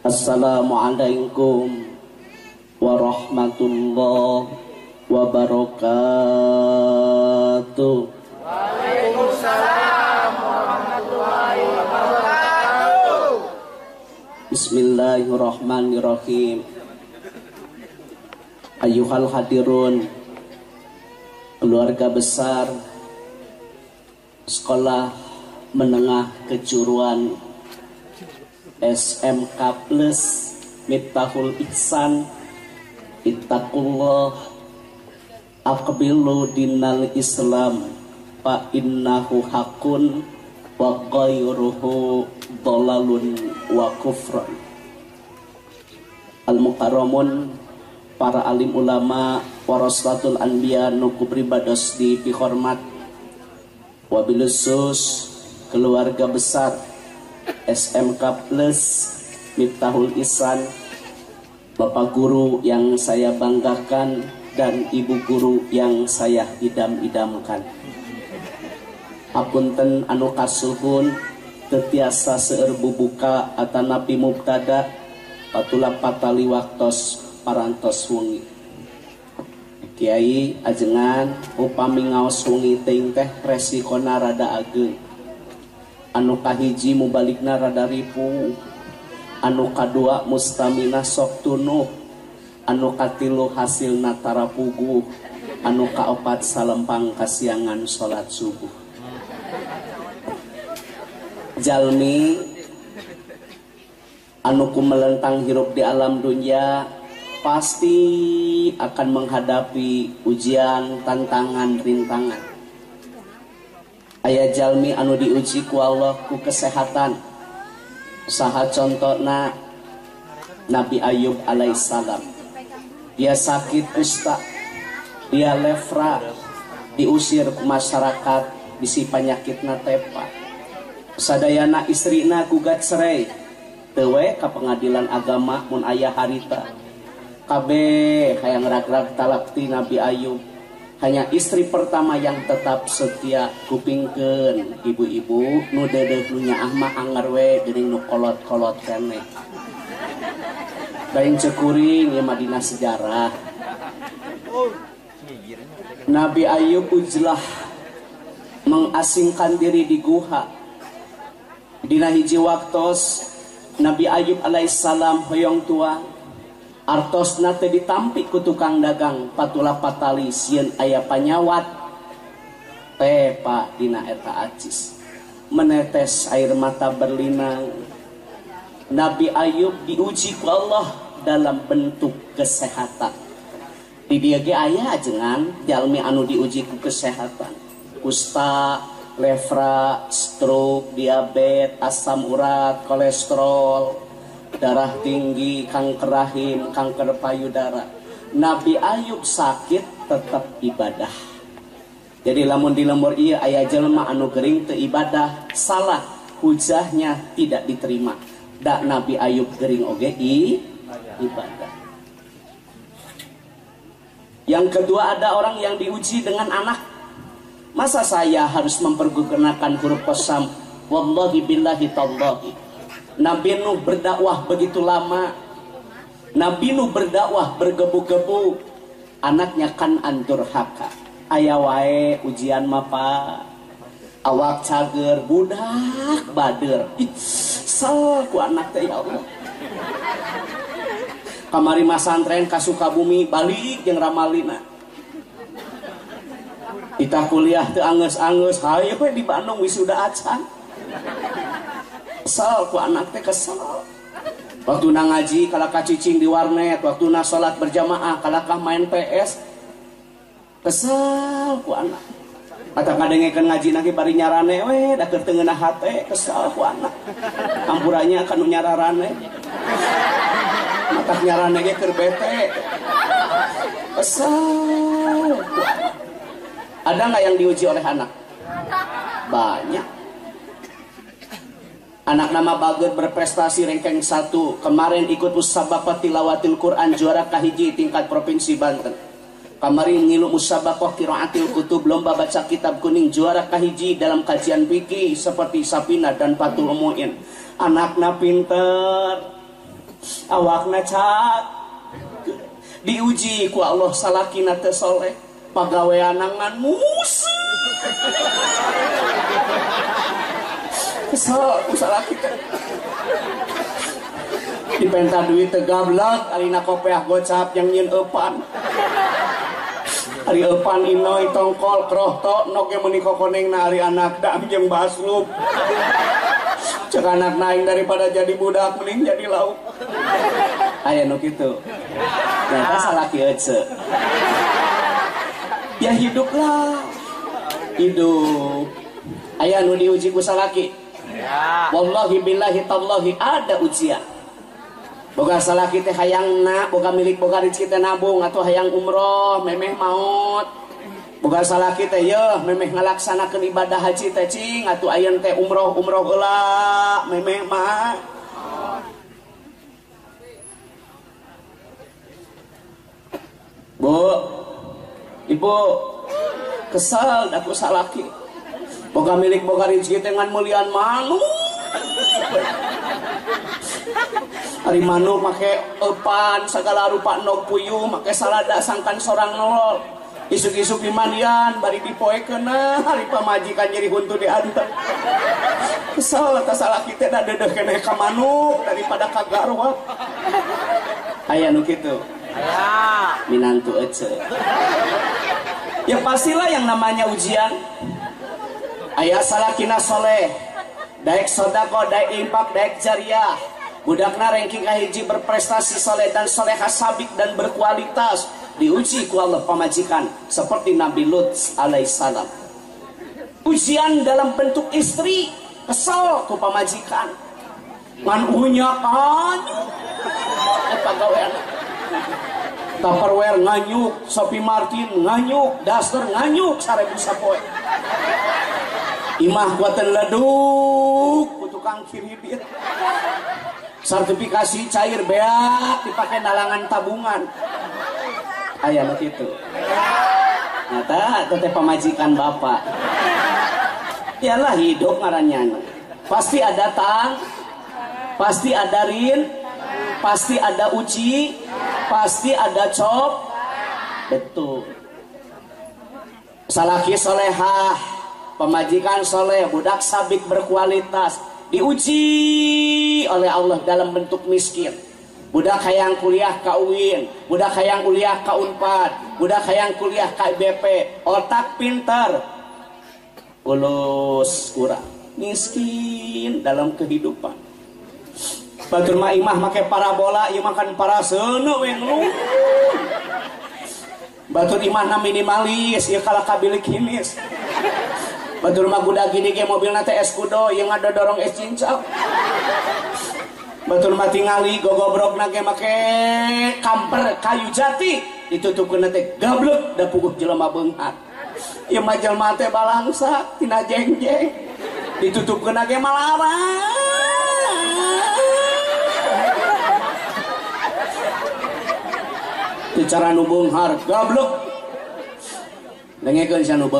Assalamualaikum warahmatullahi wabarakatuh. Waalaikumsalam warahmatullahi wabarakatuh. Bismillahirrahmanirrahim. Ayuhal hadirun keluarga besar sekolah menengah kejuruan SMK Plus Miftahul Ihsan Ittaqullah Aqbilu dinal Islam Fa innahu hakun Wa ghairuhu Dolalun wa kufran Al-Mukarramun Para alim ulama Waraslatul anbiya Nuku beribados di pihormat Wabilusus Keluarga besar SMK Plus Miftahul Isan Bapak guru yang saya banggakan dan ibu guru yang saya idam-idamkan. Apunten anu kasuhun tetiasa seueur bubuka atanapi mubtada patula patali waktos parantos wengi. Kiai ajengan upami ngaos wengi teh resikona rada ageung anu kahiji mubalikna rada ripu. Anu kadua mustamina sok tunuh anu katilu hasil natara pugu anu kaopat salempang kasiangan salat subuh. Jalmi anu kumelentang hirup di alam dunia pasti akan menghadapi ujian, tantangan, rintangan ayah jalmi anu diuji ku Allah ku kesehatan. Saha contohna Nabi Ayub alaihissalam. Dia sakit kusta. Dia lefra. Diusir ke masyarakat bisi penyakitna tepa. Sadayana istrina gugat cerai tewe ke pengadilan agama mun ayah harita. Kabe hayang rag-rag talakti Nabi Ayub hanya istri pertama yang tetap setia kupingken ibu-ibu nu dedeh nunya ahma angarwe gering nu kolot-kolot kene. Daing cekuring ya Madinah sejarah. Nabi Ayub ujlah mengasingkan diri di guha. Dina hiji waktos Nabi Ayub alaihissalam hoyong tua artos nate ditampik ku tukang dagang patula patali sieun aya panyawat. Tepa dina eta acis. Menetes air mata berlinang Nabi Ayub diuji ku Allah dalam bentuk kesehatan. Di dia ge aya ajengan jalmi anu diuji ku kesehatan. Kusta lefra stroke diabetes asam urat kolesterol darah tinggi, kanker rahim, kanker payudara. Nabi Ayub sakit tetap ibadah. Jadi lamun di lemur iya ayah jelma anu gering te ibadah salah hujahnya tidak diterima. Dak Nabi Ayub gering oge i ibadah. Yang kedua ada orang yang diuji dengan anak. Masa saya harus mempergunakan huruf kosam? Wallahi billahi tallahi Nabi Nuh berdakwah begitu lama. Nabi Nuh berdakwah bergebu-gebu. Anaknya kan antur haka. Ayah ujian mapa awak cager budak bader. Sal ku anak teh ya Allah. Kamari masantren ka Sukabumi balik jeung Ramalina. Kita kuliah teu angeus-angeus hayu di Bandung wisuda acan kesel ku anak teh kesel. Waktu na ngaji kalakah cicing di warnet waktu na sholat berjamaah kalakah main PS kesel ku anak. Kata ngadengekeun ngaji lagi bari nyarane we da ngeunah hate kesel ku anak. Kampurannya anu nyararane. Mata nyarane ge keur bete. Kesel ada nggak yang diuji oleh anak? Banyak Anak nama Bager berprestasi ranking 1 Kemarin ikut musabaqah tilawatil Quran Juara kahiji tingkat provinsi Banten. Kemarin ngilu musabaqah kiraatil kutub Lomba baca kitab kuning Juara kahiji dalam kajian fikih Seperti Sapina dan Patul Mu'in Anakna pinter awakna cak. Diuji ku Allah salakina teu soleh. Pagawean ngan musuh kesel ku salaki teh dipenta duit tegablak alina kopeah gocap yang nyin epan. Ari epan inoy tongkol krohto noke meni kokoneng na ari anak dam jeung baslub cek anak naik daripada jadi budak mending jadi lauk. Aya nu kitu. Ternyata salaki ece. Ya hiduplah. Hidup. Aya nu diuji ku salaki wallahi billahi tallahi ada ujian. Boga salah kita hayang na boga milik boga rezeki teh nabung atau hayang umroh memeh maut. Boga salah kita ya memeh ngalaksanakeun ibadah haji teh cing atuh ayeun teh umroh umroh heula memeh mah. Bu Ibu kesal aku salaki boga milik boga rezeki teh ngan mulian malu Hari manuk make epan segala rupa nog puyuh make salada sangkan sorang nolol isuk-isuk di mandian bari dipoekeun hari pamajikan nyeri huntu diantar kesal tak salah kita dah dedeh kena ka manuk daripada ka garwa. Aya nu kitu. Minantu ece ya pastilah yang namanya ujian ayah salah kina soleh. Daek sodako daek impak daek jariah. Budakna ranking kahiji berprestasi soleh dan soleha sabik dan berkualitas. Diuji ku Allah pamajikan seperti Nabi Lut alaihissalam ujian dalam bentuk istri kesal ku pamajikan. Ngan unya kanyu pagawean Tupperware nganyuk, Sophie Martin nganyuk, Duster nganyuk, sarebu sapoe. Imah kuatan leduk, ku tukang kiribit sertifikasi cair beak dipakai nalangan tabungan. Ayah begitu nyata teteh pemajikan bapak. Ialah hidup ngarannya pasti ada tang pasti ada rin pasti ada uji pasti ada cop. Betul. Salaki solehah pemajikan soleh budak sabik berkualitas diuji oleh Allah dalam bentuk miskin. Budak hayang kuliah ka UIN budak hayang kuliah ka UNPAD budak hayang kuliah ka IBP otak pintar. Ulus kurang miskin dalam kehidupan. Batur mah imah make parabola ieu makan paraseuneuk we Batur imah na minimalis ieu kalah kabilik himis Batur mah budak gini ge mobil nate es kudo yang ada dorong es cincau. Batur mah tingali gogobrok nage make kamper kayu jati ditutupkeun nate gablek da puguh jelema beunghar. Ieu mah jelema teh balangsa tina jengjeng. Ditutupkeun nage malara. Bicara nu beunghar gablek. Dengekeun sia nu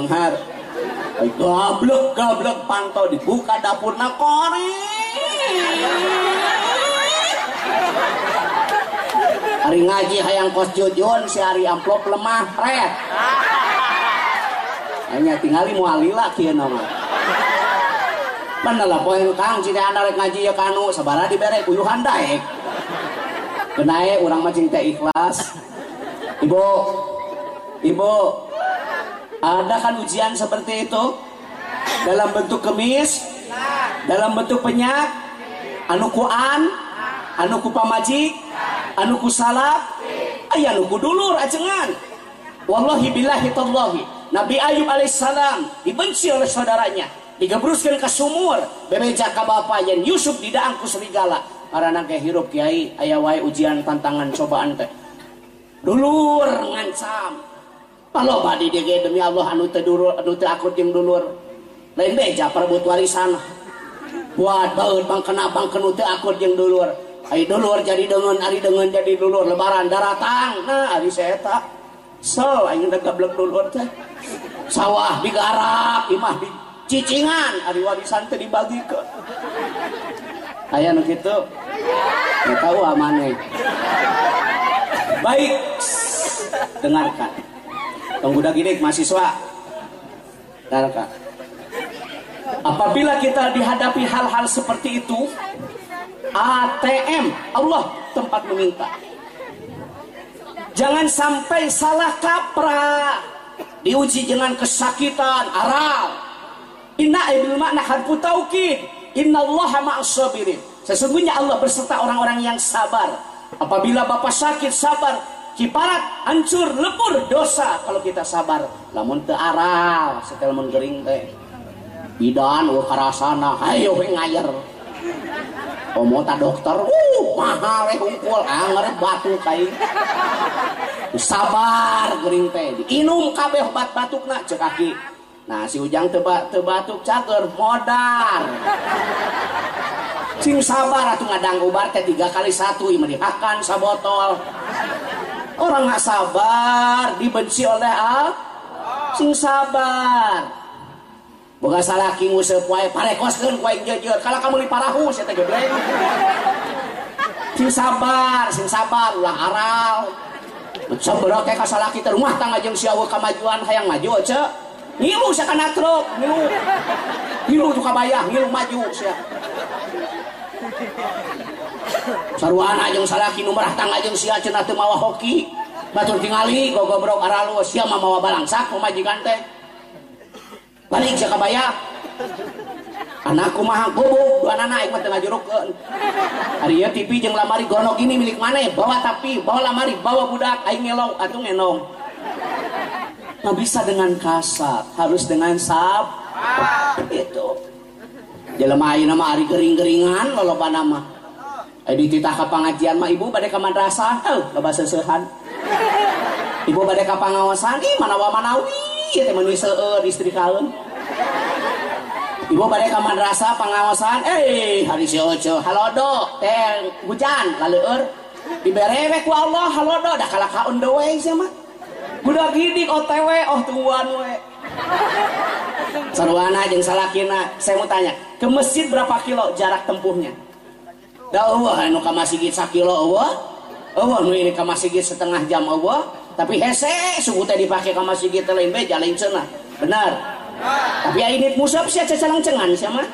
Gablek gablek pantau dibuka dapurna kore. Hari ngaji hayang kos jujun si hari amplop lemah red. Hanya tinggali mualila kieu nama. Mana lah poin kang cina anda rek ngaji ya kanu sabara dibere kuyuhan daek. Kenae urang mah cinta ikhlas. Ibu, ibu, ada kan ujian seperti itu? Dalam bentuk kemis, dalam bentuk penyak, anu kuan, anu ku pamajik, anu ku salap, aya anu ku dulur ajengan. Wallahi billahi tallahi. Nabi Ayub alaihissalam dibenci oleh saudaranya, digebruskan ke sumur, bebeja bapak yang Yusuf didaang ku serigala. Karena ke hirup kiai, ayah wae ujian tantangan cobaan teh. Dulur ngancam, kalau badi dia demi Allah anu teu dulur anu teu akut jeung dulur. Lain beja perebut warisan. Buat baut bang kena bang kenu teu akut jeung dulur. Ai dulur jadi dengan ari dengan jadi dulur lebaran daratang. Nah ari eta. So aing da gablek dulur teh. Sawah digarap, imah di cicingan ari warisan teh dibagikeun. Ayah nu gitu. Nggak tahu amane. Baik, dengarkan. Tunggu gini mahasiswa. Dengarkan. Apabila kita dihadapi hal-hal seperti itu, ATM, Allah tempat meminta. Jangan sampai salah kaprah, diuji dengan kesakitan, aral. Inna ibil makna harfu taukid. Inna Allah ma'asabirin. Sesungguhnya Allah berserta orang-orang yang sabar. Apabila Bapak sakit, sabar. Kiparat, hancur, lebur, dosa. Kalau kita sabar. Lamun te aral, setel menggering teh. Bidan, uh karasana, ayo ngayer. Omota dokter, uh mahal eh hunkul, anger batu kai. Sabar gering teh, inum kabeh obat batukna cek kaki. Nah si ujang teba tebatuk cager modar. Sing sabar atuh ngadang ubar teh tiga kali satu imah dihakan sabotol. Orang nggak sabar dibenci oleh al. Sing sabar. Boga salaki nguseup wae parekoskeun aing jejer. Kalau kamu diparahu saya teh gebleng. Sing sabar, sing sabar ulah aral. Sabaraha kayak kasalaki teh rumah tangga jeung sia kamajuan hayang maju ce. Ngilu sia kana truk, ngilu. Ngilu tuh kabayah, ngilu maju sia. Sarwana jeung salaki nu marah tangga jeung sia cenah teu mawa hoki. Batur tingali gogobrok aralu sia mah mawa balangsak pamajikan teh. Balik saya kabaya. Anakku mah gobo dua anak ikut tengah jeruk hari ya TV jeng lamari gonok ini milik mana bawa tapi bawa lamari bawa budak aing ngelong atau ngenong. Nggak bisa dengan kasar harus dengan sab. Itu. Jelema ayeuna nama ari gering-geringan loloba nama di titah ka pengajian mah ibu badai ka madrasah. Eh loba seusehan ibu badai ka pangawasan ih manawa manawi teh manusia seueur istri kaum. Ibu pada ke madrasah pengawasan, eh hari si Ojo, halodo, teh hujan, lalu er, diberewe ku Allah, halodo, dah kalah kaun doang sih mah. Budak gidik OTW, oh tuan we. Sarwana jeung salakina, saya mau tanya, ke masjid berapa kilo jarak tempuhnya? Setengah jam eueuh tapi hese suku teh dipakai kita lain beja lain cenah benar. Tapi ini musab sih cacalang cengan sama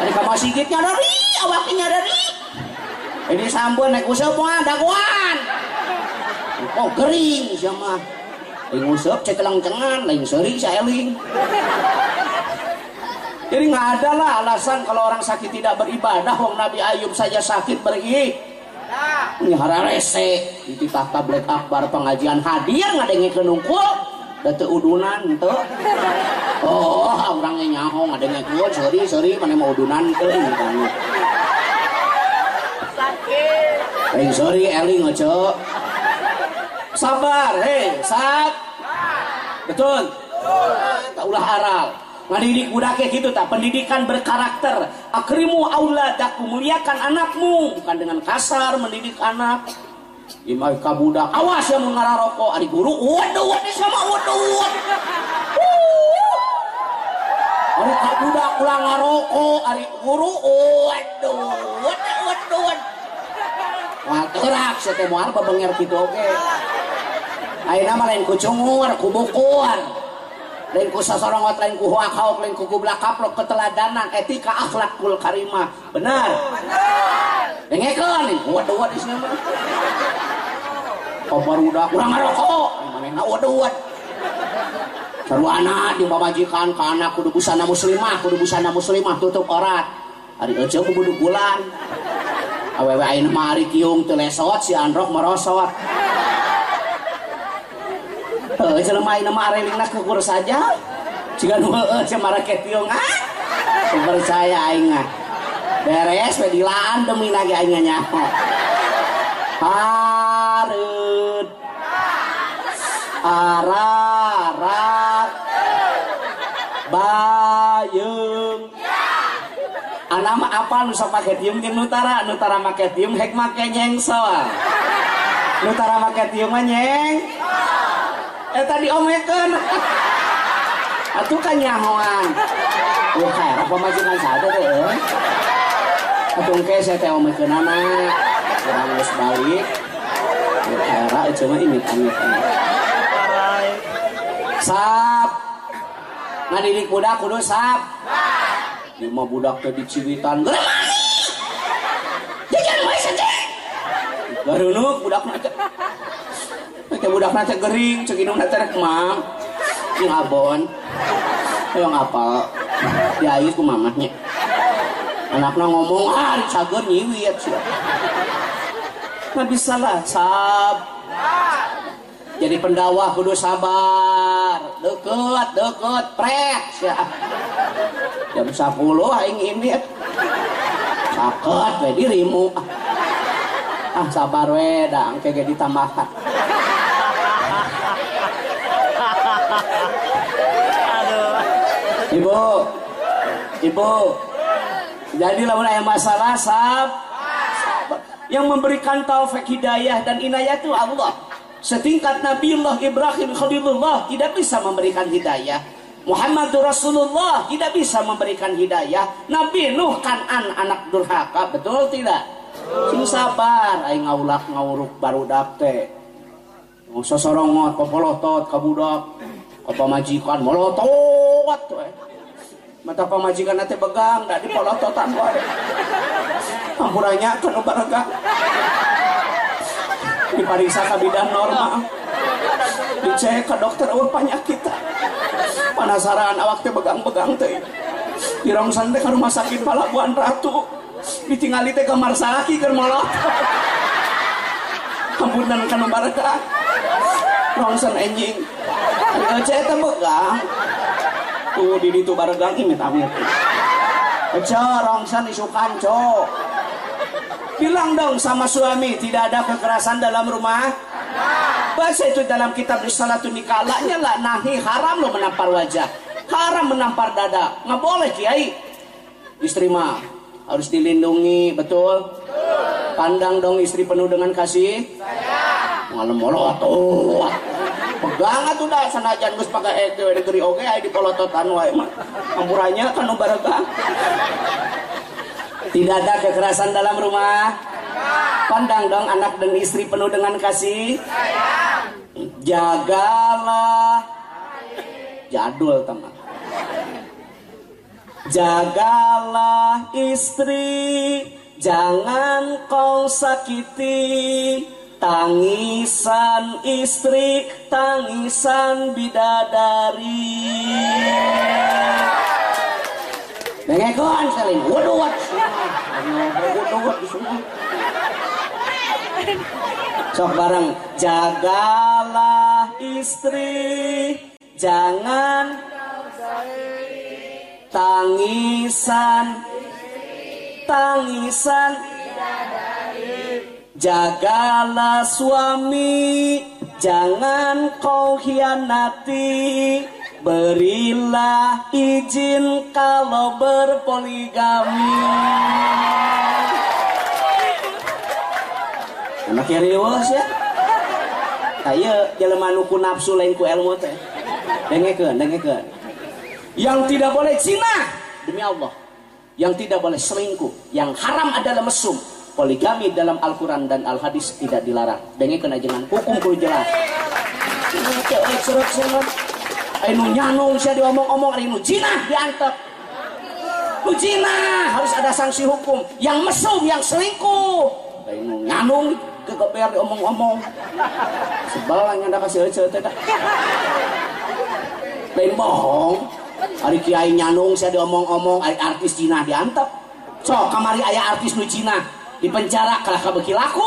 ada ke masjid nyadari awaknya nyadari. Ini sambun naik musab mah daguan. Oh kering sama lain musab cacalang cengan lain seri saya eling jadi nggak ada lah alasan kalau orang sakit tidak beribadah wong Nabi Ayub saja sakit beribadah ini hararese itu tata black akbar pengajian hadir ngadengi kenungkul datu udunan tuh. Oh orangnya nyaho ngadengi kul sorry sorry mana mau udunan tuh. Ini sakit. Eh sorry Eli ngoco. Sabar hei sat. Betul. Tak ulah aral ngadidik budaknya gitu tak. Pendidikan berkarakter. Akrimu auladaku muliakan anakmu. Bukan dengan kasar mendidik anak. Imai kabudak awas yang mengarah rokok. Adik guru waduh waduh sama waduh Ari kabudak ulang ngarokok adik guru waduh waduh waduh Wah terak saya teh moal babenger kitu oge. Ayeuna mah lain kucungur, kubukuan lain ku sasorongot lain ku huakauk lain ku gublak kaplok keteladanan etika akhlakul karimah. Benar? Dengekeun nih. Waduh waduh isna mah. Kopar udah kurang ngerokok. Mana na waduh waduh Sarwana di majikan ke anak kudu busana muslimah kudu busana muslimah tutup orat. Hari aja ku budu bulan. Awewe ayeuna mah ari kiung teu lesot si androk merosot Eh, jelema ieu mah arelingna kukur saja. Jika nu heueuh sia maraket tiung ah. Percaya aing mah. Beres we dilaan demi lagi aing nyaho. Hareut. Ararat. Bayung. Anak apa nu sok make tiung jeung nutara, nutara make tiung hek make nyengso. Nutara make tiung mah nyeng eh tadi omekan atuh kan nyahoan oh kayak apa majikan sada deh eh Atung ke saya teh omeh kenana. Kurang geus balik. Era cuma imit amit. Sap. Ngadidik budak kudu sap. Mah budak teh diciwitan. Jajan wae saja. Garunuk budak na teh. Budak na teh gering, ceuk indung na teh rek mam. Ing abon. Ayo ngapal. Diayut ku mamahnya. Anaknya ngomong, ah cager nyiwit sih. Nggak bisa lah, sab. Jadi pendakwah kudu sabar. Deket, deket, pret. Ya. Jam 10 aing imit. Saket we dirimu. Ah sabar we, dang kege ditambahkan. Ibu, ibu, jadi lamun aya masalah sab, yang memberikan taufik hidayah dan inayah itu Allah. Setingkat Nabiullah Ibrahim Khalilullah tidak bisa memberikan hidayah. Muhammad Rasulullah tidak bisa memberikan hidayah. Nabi Nuh Kanan anak durhaka, betul tidak? Sing sabar, aing ngaulak ngauruk barudak teh. Sosorongot popolotot ka budak, ka molotot we. Mata pamajikan nanti begang, dak dipolototan wae. Ampurannya kan baraga. Dipariksa ka bidan normal. Dicek ke dokter awak penyakit. Penasaran awak teh begang-begang teh. Dirongsan teh ke rumah sakit Palabuhan Ratu. Ditinggali teh kamar salaki keur molot. Ampunan kan baraga. Rongsan enjing. Cek teh begang tuh di itu baregang ini amit Eco rongsan isukan co bilang dong sama suami tidak ada kekerasan dalam rumah? Bahasa itu dalam kitab risalatun nikalanya lah nahi haram lo menampar wajah. Haram menampar dada. Nggak boleh kiai. Istri mah harus dilindungi betul? Pandang dong istri penuh dengan kasih. Malam molotot pegang atuh dah sanajan geus pakai itu negeri oge aya di polototan wae mah. Ampurannya kan barega tidak ada kekerasan dalam rumah. Pandang dong anak dan istri penuh dengan kasih. Jagalah. Jadul teman. Jagalah istri. Jangan kau sakiti tangisan istri, tangisan bidadari. Nengekon sekali, waduh, waduh, Sok bareng, jagalah istri, jangan tangisan, tangisan Jagalah suami, jangan kau hianati. Berilah izin kalau berpoligami. Anak riwas ya. Ayo jelema nu ku nafsu lain ku ilmu teh. Dengekeun, dengekeun. Yang tidak boleh zina demi Allah. Yang tidak boleh selingkuh, yang haram adalah mesum, poligami dalam Al-Quran dan Al-Hadis tidak dilarang. Dengan kena jangan hukum kudu jelas. Ayo nyanung saya diomong-omong, ayo jina diantep. Nu harus ada sanksi hukum. Yang mesum, yang selingkuh. Ayo nyanung kegeber diomong-omong. Sebalanya anda kasih aja tidak. Lain bohong. Hari kiai nyanung saya diomong-omong, artis Cina diantep. So, kamari ayah artis nu di penjara kalah kabeki laku.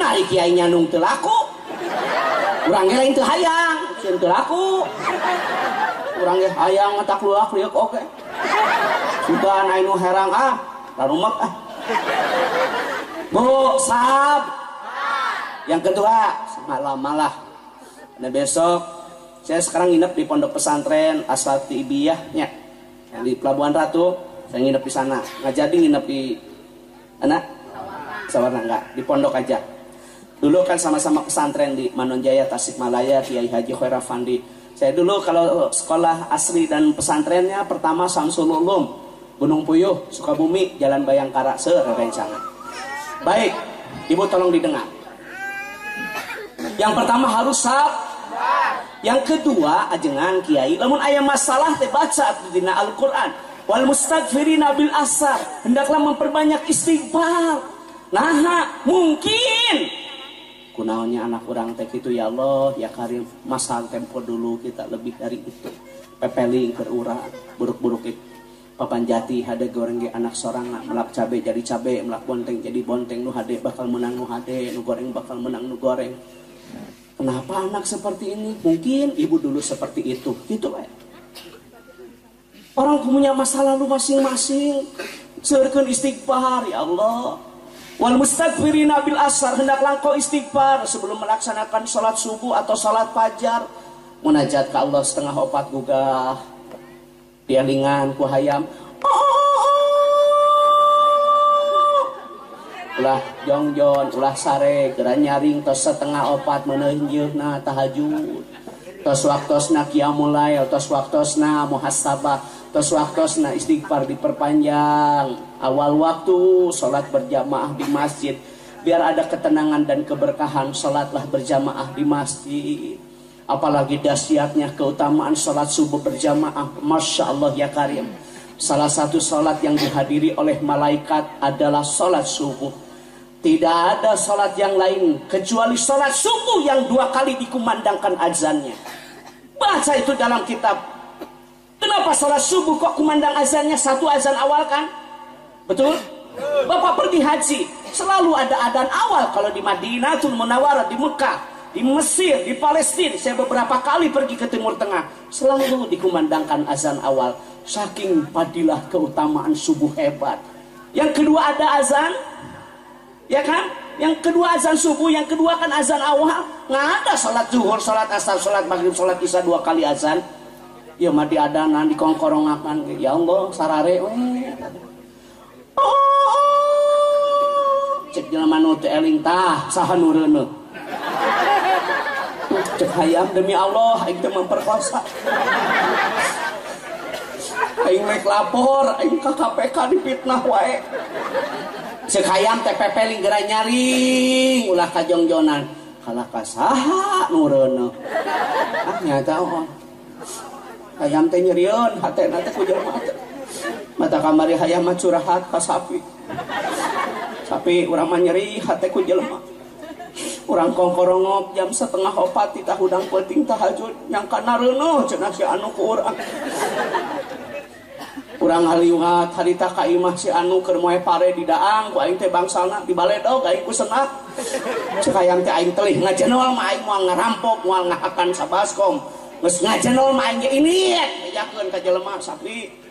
Nah, kiai nyanung teu laku. Urang lain teu hayang, sieun teu laku. Urang ge hayang ngetak luak oke. Sudah naik nu herang ah, larumek ah. Bu, sab. Yang kedua, malah malah. Nah besok saya sekarang nginep di pondok pesantren Asati Ibiyahnya di Pelabuhan Ratu. Saya nginep di sana. Nggak jadi nginep di anak Sawarna enggak di pondok aja. Dulu kan sama-sama pesantren di Manonjaya Tasikmalaya Kiai Haji Khairafandi. Saya dulu kalau sekolah asli dan pesantrennya pertama Samsul Ulum Gunung Puyuh, Sukabumi, Jalan Bayangkara, serencana. Baik, Ibu tolong didengar. Yang pertama harus sab. Yang kedua, ajengan kiai, lamun ayam masalah teh baca dina Al-Qur'an. Wal mustaghfirina bil asar, hendaklah memperbanyak istighfar. Nah, mungkin. Kunaonnya anak orang teh itu ya Allah, ya Karim, masal tempo dulu kita lebih dari itu. Pepeling berurang, buruk-buruk itu papan jati hade goreng anak sorang melak cabe jadi cabe melak bonteng jadi bonteng nu hade bakal menang nu hade nu goreng bakal menang nu goreng. Kenapa anak seperti ini? Mungkin ibu dulu seperti itu. Gitu eh. orang punya masa lalu masing-masing. Seurkeun istighfar ya Allah wal mustaghfirina bil asar hendaklah kau istighfar sebelum melaksanakan sholat subuh atau sholat fajar. Munajat ke Allah setengah opat gugah. Dialingan ku hayam. Ulah jongjon ulah sare geran nyaring tos setengah opat meneunjeuna tahajud. Tos waktosna qiyamul lail tos waktosna muhasabah tos waktosna istighfar diperpanjang awal waktu sholat berjamaah di masjid. Biar ada ketenangan dan keberkahan sholatlah berjamaah di masjid. Apalagi dahsyatnya keutamaan sholat subuh berjamaah. Masya Allah ya Karim. Salah satu sholat yang dihadiri oleh malaikat adalah sholat subuh. Tidak ada sholat yang lain kecuali sholat subuh yang dua kali dikumandangkan azannya. Baca itu dalam kitab. Kenapa sholat subuh kok kumandang azannya? Satu azan awal kan betul Bapak pergi haji selalu ada adan awal kalau di Madinatul Munawwarah di Mekah di Mesir, di Palestina, saya beberapa kali pergi ke Timur Tengah, selalu dikumandangkan azan awal. Saking padilah keutamaan subuh hebat. Yang kedua ada azan, ya kan? Yang kedua azan subuh, yang kedua kan azan awal. Nggak ada salat zuhur, salat asar, salat maghrib, salat isya dua kali azan. Ya mah ada di kongkorongakan. Ya Allah, sarare. Oh, cek jelema nu teh eling tah saha cek hayam demi Allah aing teh memperkosa. Aing naik lapor aing ke KPK dipitnah wae. Cek hayam linggera nyaring ulah kajongjonan kalah kasaha nureuna ah nyata oh. Hayam teh nyerion hatena teh ku jelema eta kamari hayam mah curhat ka sapi. Sapi urang mah nyeri hate ku jelema. Urang kongkorongok jam setengah opat titah udang penting tahajud nyangka nareuno cenah si anu ku urang. Urang haliwat harita ka imah si anu keur moe pare di daang ku aing teh bangsana di baledog aing ku senat cek hayang teh aing telih ngajenol mah aing moal ngarampok moal ngahakan sabaskom geus ngajenol mah aing ini ejakeun ka jelema sapi.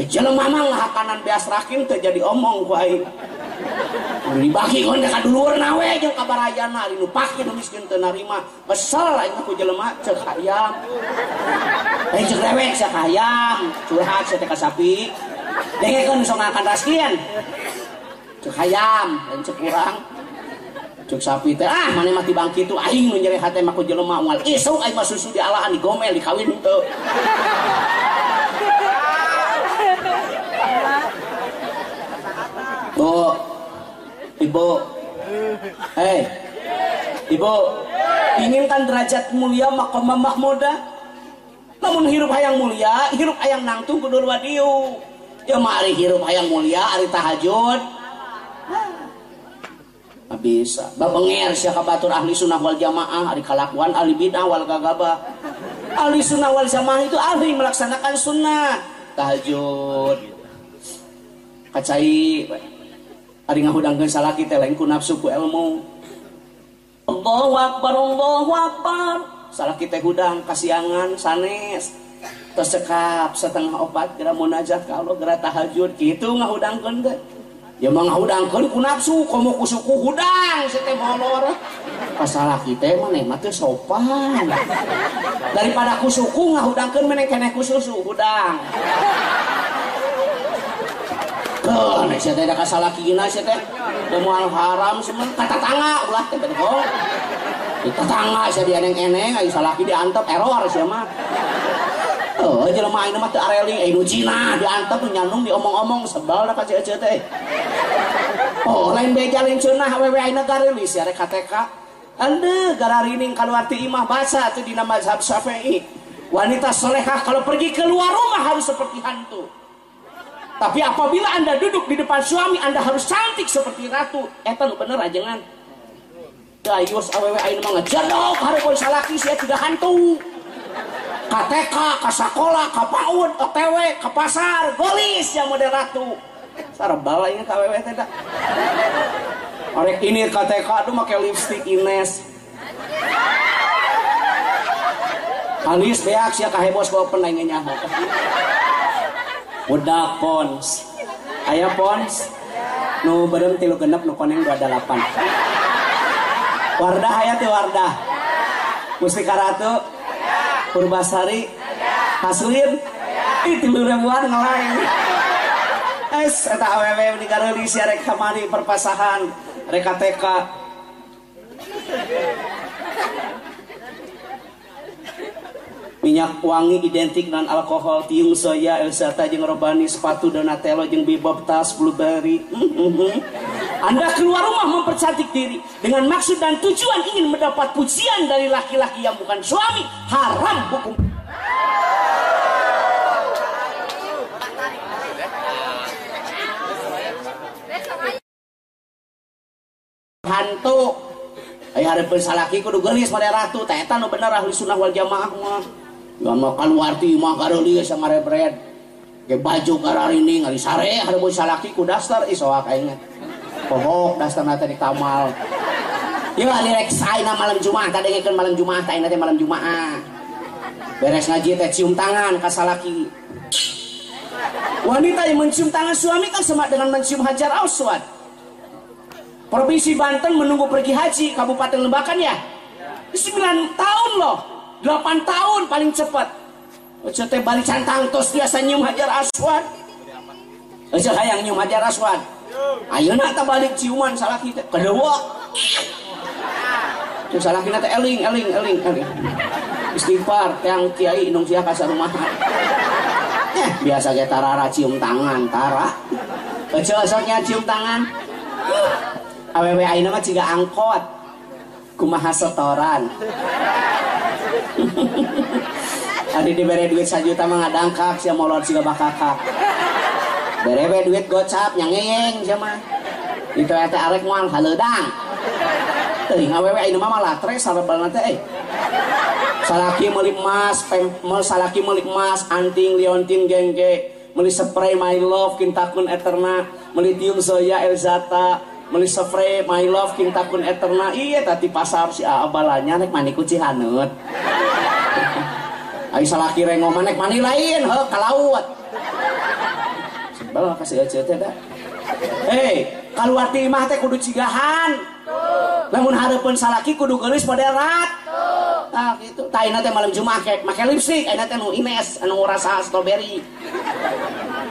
Jelema mah ngahakanan beas rakin teh jadi omong ku aing. Dibagi kon ka dulur nawe jeung kabarayana ari nu pake nu miskin teu narima. Kesel aing ku jelema cek hayam. Aing rewek cek hayam. Curhat cek ka sapi dengekeun sok ngakan raskin. Cek hayam aing cek kurang cek sapi teh ah mana mati bangki tu aing nu nyeri hate mah ku jelema moal isuk aing mah susu dialaan digomel dikawin teu Bu, Ibu, hei, Ibu, inginkan derajat mulia makomah mahmuda? Namun hirup hayang mulia, hirup hayang nangtung kudur wadiu. Ya mari hirup hayang mulia, hari tahajud. Nah, bisa. Babenger siya kabatur ahli sunnah wal jamaah, hari kalakuan ahli bid'ah wal gagabah. Ahli sunnah wal jamaah itu ahli melaksanakan sunnah. Tahajud. Kacai Ari ngahudangkeun salaki teh lain ku nafsu ku ilmu. Allahu akbar Allahu akbar. Salaki teh hudang kasiangan sanes. Tersekap setengah opat geura munajat ka Allah geura tahajud kitu ngahudangkeun teh. Ya mah ngahudangkeun ku nafsu komo ku suku hudang si teh molor. Pasalaki teh maneh mah teu sopan. Daripada ku suku ngahudangkeun meneh keneh ku susu hudang. Tuh, nek saya tidak kasih laki gina saya teh, demual haram semua kata tangga ulah teh betul. Di tetangga saya dia neng eneng, ayo salaki diantep error sih mah. Oh, jelema aing mah teu areling, eh nu Cina diantep nyandung diomong-omong sebal da ka ceu teh. Oh, lain beja lain cenah awewe aing garelis ya rek KTK. Ande gara rining keluar ti imah baca tuh di nama Syafi'i. Wanita solehah kalau pergi keluar rumah harus seperti hantu. Tapi apabila anda duduk di depan suami, anda harus cantik seperti ratu. Eta nu bener ajengan. Dayus awewe aing mah ngejadok hareupeun salaki sia tidak hantu. KTK, ke PAUD, OTW, ke pasar, golis yang model ratu. Sarabala ini KWW tidak. Orek ini KTK tuh pakai lipstick Ines. Alis beak sih kahebos kalau pernah nyaho. Udah pons. Ayah pons. Nu berem tilu genep nu koneng dua delapan. Wardah ayah tuh Wardah. Mustika Ratu. Purbasari Hasulin itu ribuan ngelain es eta awewe di gareli si rek perpasahan reka teka minyak wangi identik dengan alkohol tiung soya elsata jeng robani sepatu donatello jeng bebop tas blueberry. Mm -hmm. anda keluar rumah mempercantik diri dengan maksud dan tujuan ingin mendapat pujian dari laki-laki yang bukan suami, haram hukum. Hantu. Ayo hari salaki kudu gelis pada ratu. Teta nu bener ahli sunnah wal jamaah mah Yang mau keluar ti mah kareli sama rebred Ke baju kararini ngali sare hari salaki ku daster isoak ingat pohok dasar nate di kamal ya direk saina malam jumat tadi kan malam jumat tadi nanti malam jumat. Beres ngaji teh cium tangan kasalaki wanita yang mencium tangan suami kan sama dengan mencium hajar aswad provinsi Banten menunggu pergi haji kabupaten Lembakan ya. 9 tahun loh 8 tahun paling cepat. Oce teh balik cantang tos biasa nyium hajar aswad. Oce hayang nyium hajar aswad. Ayo nata balik ciuman salah kita kedua terus salah kita eling eling eling eling. Istighfar yang kiai inung sia kasar rumah. Eh biasa kita tarara cium tangan tara kecil cium tangan. Awewe aina mah ciga angkot. Kumaha setoran Adi diberi duit sajuta mah ngadangkak sia molor siga bakakak berewe duit gocap nyangeng sama itu ete arek mual haledang teuing awewe ayeuna mah latre sarebal teh eh. Salaki meuli emas mal salaki meuli emas anting liontin gengge. Meuli spray my love kintakun eterna. Meuli tiung soya elzata meuli spray my love kintakun eterna. Iya tadi pasar si abalanya nek mani ku cihaneut Ayo salaki rengo manek mani lain heuh ka laut bawa kasih aja teh dah hei keluar ti imah teh kudu cigahan. Namun harapan salaki kudu gelis moderat. Nah gitu. Taina teh malam jumat kayak make lipstick. Aina teh nu ines anu rasa strawberry.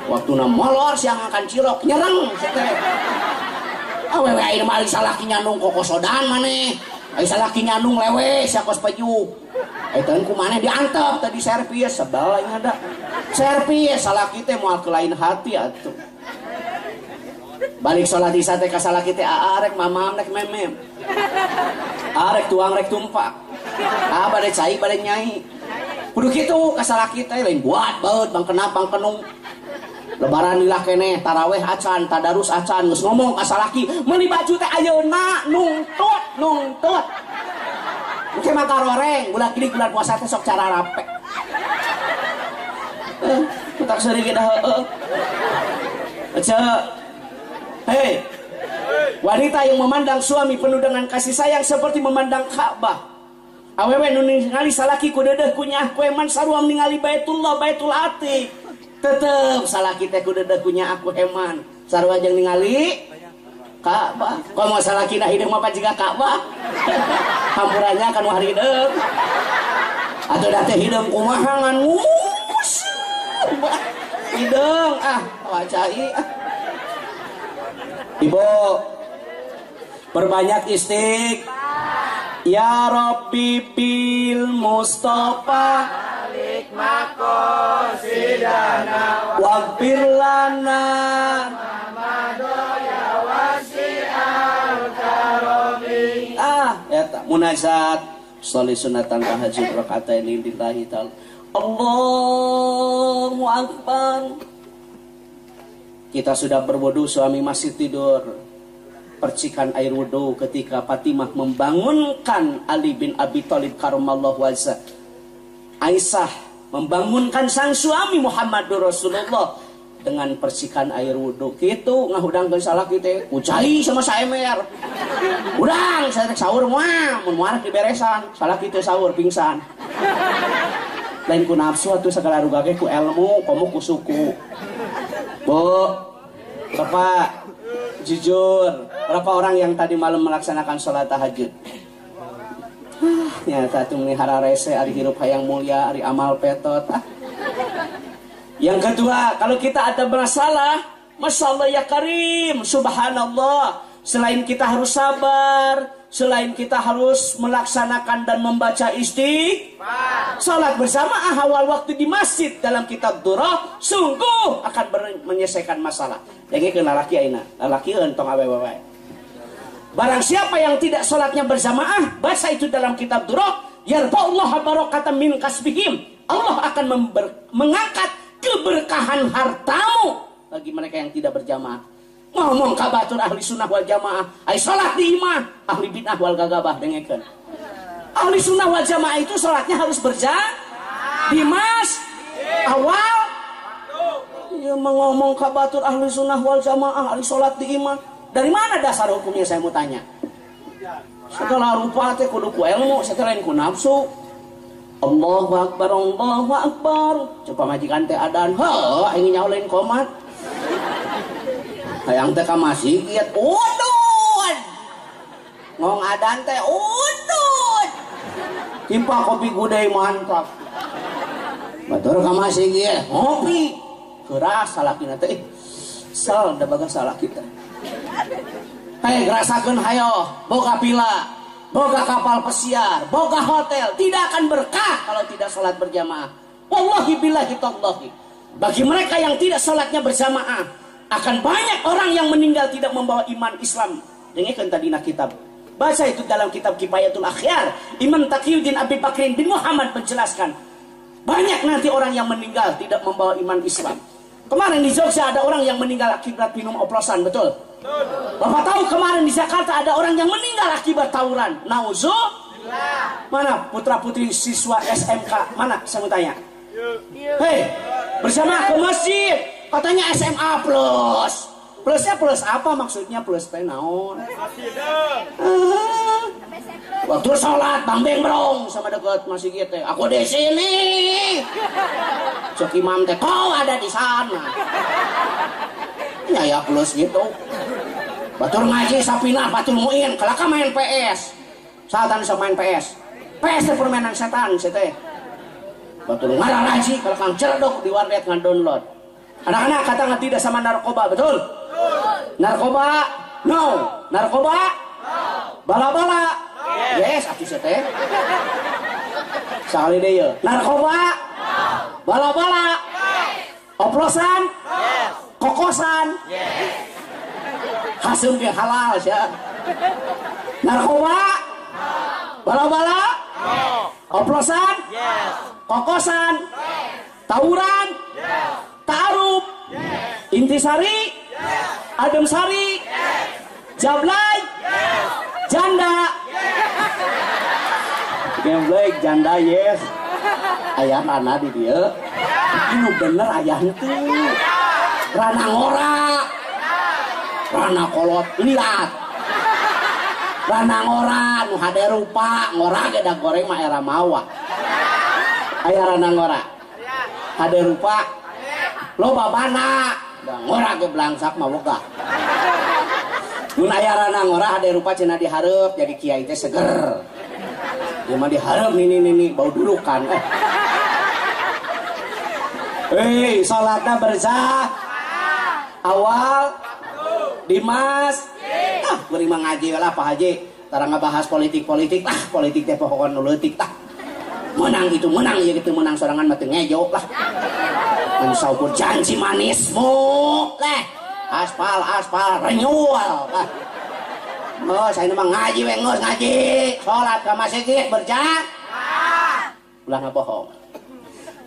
Waktu molor siang akan cilok nyereng teh kokosodan maneh nyandung lewe siakos peju. Eta ku mana diantep tadi servis sebal ada. Servis salah kita mau ke lain hati atuh. Balik sholat isya teh salah kita arek mama nek memem. Arek tuang rek tumpak ah badai cai badai nyai. Kudu kitu kasalah kita lain buat baut bang kenapa bang kenung lebaran lilah kene taraweh acan tadarus acan geus ngomong kasalaki meuli baju teh ayeuna nungtut nungtut Oke mata roreng, bulan kini bulan puasa teh sok cara rape. Eh, tak sering kita heeh. Aja. Hei. Wanita yang memandang suami penuh dengan kasih sayang seperti memandang Ka'bah. Awewe nu ningali salaki ku dedeh kunyah kue man saruam ningali Baitullah Baitul Atiq. Tetep salaki teh ku dedeh kunyah aku heman. Sarua jeung ningali Ka'bah. Kalau masalah kita hidup apa jika Ka'bah? Hampurannya kan wah hidup. Atau datang hidup kumaha ngan ngumus. Hidung ah wajai ah. Ibu perbanyak istik. Ya Rabbi bil Mustafa makosidana waghfir lana ah eta munajat sholli sunatan tahajud rakaatain lillahi ta'ala. Allahu akbar. Kita sudah berwudu suami masih tidur. Percikan air wudhu ketika Fatimah membangunkan Ali bin Abi Thalib karamallahu wajah Aisyah membangunkan sang suami Muhammadur Rasulullah dengan percikan air wudhu gitu ngahudang ke salah kita. Ucai sama saya mer. Udang saya sahur muah muar beresan salah kita sahur pingsan. Lain ku nafsu atau segala rugake ku ilmu kamu ku suku. Bu bapak jujur berapa orang yang tadi malam melaksanakan sholat tahajud ya satu melihara rese hari hirup hayang mulia hari amal petot. Ah. yang kedua kalau kita ada masalah Masya Allah ya Karim Subhanallah. Selain kita harus sabar Selain kita harus melaksanakan dan membaca istighfar. Salat berjamaah awal waktu di masjid Dalam kitab durah Sungguh akan menyelesaikan masalah. Yang ini lalaki aina Lalaki entong awe-awe Barang siapa yang tidak sholatnya berjamaah, baca itu dalam kitab durah, yarfa'ullah barakatan min kasbihim. Allah akan member, mengangkat keberkahan hartamu bagi mereka yang tidak berjamaah. Ngomong kabatur ahli sunnah wal jamaah, ay sholat di imah, ahli bid'ah wal gagabah dengekan. Ahli sunnah wal jamaah itu sholatnya harus berjamaah di mas awal. Ya mengomong kabatur ahli sunnah wal jamaah, ahli sholat di imah. Dari mana dasar hukumnya saya mau tanya? Segala rupa teh kudu ku ilmu, setelah ku nafsu. Allahu Akbar, Allahu Akbar. Coba majikan teh adan, ha, ingin nyaulain komat. Hayang teh masih kiat, udun. Ngong adan teh udun. Timpa kopi gudai mantap. Batur masih kiat, ngopi. Keras salah kita teh. Sal da bagas salah kita. Hei, rasakan hayo, boga pila, boga kapal pesiar, boga hotel, tidak akan berkah kalau tidak sholat berjamaah. Wallahi billahi tallahi. Bagi mereka yang tidak sholatnya berjamaah, akan banyak orang yang meninggal tidak membawa iman Islam. Dengarkan tadi nak kitab. Baca itu dalam kitab Kifayatul Akhyar. Imam Taqiyuddin Abi Bakrin bin Muhammad menjelaskan. Banyak nanti orang yang meninggal tidak membawa iman Islam. Kemarin di Jogja ada orang yang meninggal akibat minum oplosan, betul? Bapak tahu kemarin di Jakarta ada orang yang meninggal akibat tawuran. Nauzu? Mana putra putri siswa SMK? Mana saya mau tanya? Hei, bersama ke masjid. Katanya SMA plus. Plusnya plus apa maksudnya plus teh naon? Ah. Waktu sholat Bang Beng Brong sama dekat masih gitu. Aku di sini. Cek imam teh kau ada di sana. Ya plus gitu. Batur ngaji sapina batur muin kelaka main PS. Satan bisa main PS. PS itu permainan setan sih teh. Batur ngalah ngaji kalau kang cerdok di warnet download. Anak-anak kata nggak tidak sama narkoba betul? Narkoba? No. Narkoba? Bala-bala? Yes, aku teh. Sekali deh ya. Narkoba? Bala-bala? Oplosan? Kokosan? Hasil ke halal ya. Narkoba? Bala-bala? Oplosan? Kokosan? Tawuran? Tarup? Intisari? Adem Sari? Jablay? Janda? Gemblek janda yes. Ayah mana di dia? Ini bener ayah itu. Rana ngora. Rana kolot lihat. Rana ngora nu rupa ngora geda goreng mah era mawa. Ayah rana ngora. Hade rupa. Loba bana. Da ngora ge blangsak mah boga. Mun aya rana ngora hade rupa cenah dihareup jadi kiai teh seger. Dia mah nih nih bau dudukan. Eh. Hei, salatnya bersah. Awal. Dimas. Ah, beri ngaji lah Pak Haji. Tara bahas politik-politik. Lah, politik teh pokoknya nuletik tah. menang itu menang ya gitu. Menang sorangan mati ngejo lah. Kan saukur janji manismu leh aspal aspal renewal lah oh saya nama ngaji wengos ngaji. Sholat ke masjid berjak. Ulah nggak bohong.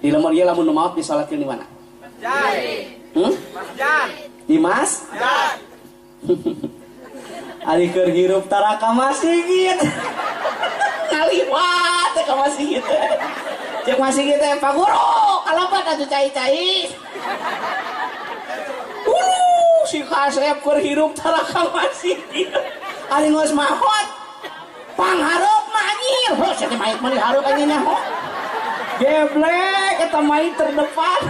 Di lamun nu maot disalatkeun di mana? Hmm? di mas Ari keur hirup tara ka masjid. Ngaliwat ka masjid. Cek masjid teh Pak Guru, kalabat atuh cai-cai. Uh, si Kasep keur hirup tara ka masjid. Ari geus mahot. Panghareup mah anjir. Ho, sia teh maik mah dihareup anjir nya ho. Geblek eta maik terdepan.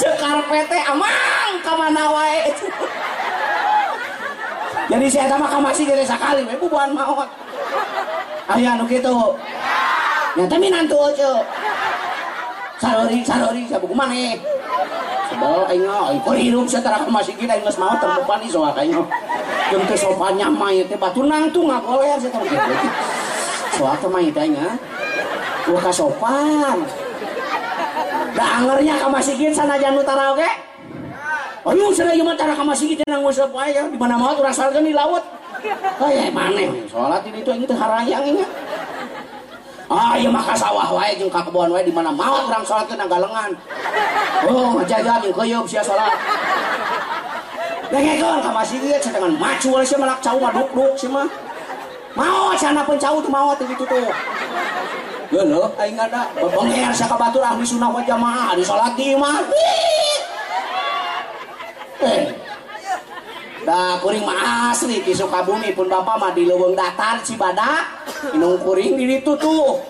Cek karpet teh amang ka mana wae. jadi saya sama kamasi jadi sekali we bubuhan maot aya anu kitu. Nya teh minantu oce sarori sarori sabu kumaha sebal mah aing keur hirup satara kamasi kita geus maot terdepan ieu soal aing jeung teh sopannya mayit teh batu nangtung ngagoler satara soal teh mayit aing gua kasopan da angernya kita sanajan utara oge okay? Ayo sana ieu cara ka masjid nang usap wae ya di mana mau urang salatkeun di laut. Aya maneh salat di ditu teh harayang nya. Ah ieu mah ka sawah wae jeung ka kebon wae di mana mau urang salatkeun nang galengan. Oh ngajajan jeung keuyeub sia salat. Dengekeun ka masjid dengan macu wae sia malak cau maduk-duk sia mah. Mau sana pun cau tuh mau teh ditu tuh. Geuleuh aing ada. Bebenger sia ka batur ahli sunnah wal jamaah. Di salat di mah. Dah kuring mah asli. Di Sukabumi pun bapak mah di Leweng Datar Cibadak minum kuring di itu tuh.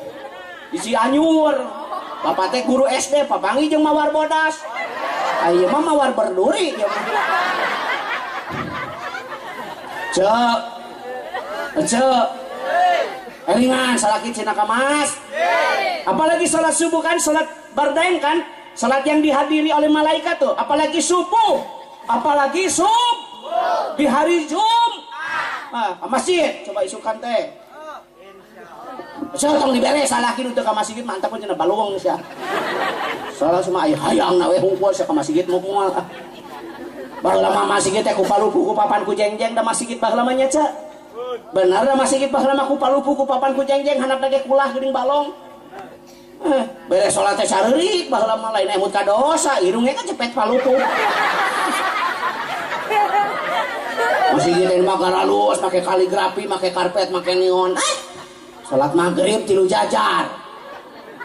Di Cianjur bapak teh guru SD papangi jeung mawar bodas. Ayo mah mawar berduri ya cek. Cek Elingan salaki cina kamas apalagi salat subuh kan salat bardain kan salat yang dihadiri oleh malaikat tuh apalagi subuh apalagi sub di hari Jum ah, masjid. Coba isukan teh. Saya tong dibere salah kini untuk ke masjid mantap pun cenah balung sia salah semua ayah hayang nawe hungkul sia ke masjid mau kumal baheula mah masjid teh ku palupu ku papan ku jengjeng da masjid baheula mah nyaca benar da masjid baheula mah ku palupu ku papan ku jengjeng handap lagi kulah geuning balong. Eh, beres sholat teh sareurik baheula mah lain emut ka dosa irungnya kan cepet palupu masih gini makan halus pakai kaligrafi pakai karpet pakai neon. Eh, sholat maghrib tilu jajar.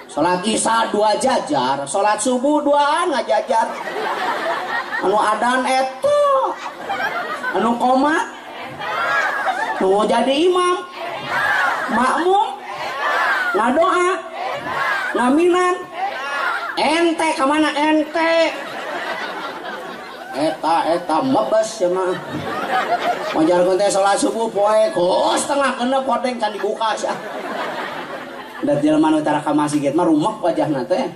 Sholat isya dua jajar sholat subuh duaan nggak jajar. Anu adan eto anu koma nu jadi imam. Makmum. Ngadoa ngaminan ente ke mana ente? Eta eta mebes ya mah. Majar teh salat subuh poe kos tengah kena podeng can dibuka sih dan jelema nu tara ka masjid mah rumek wajahna teh.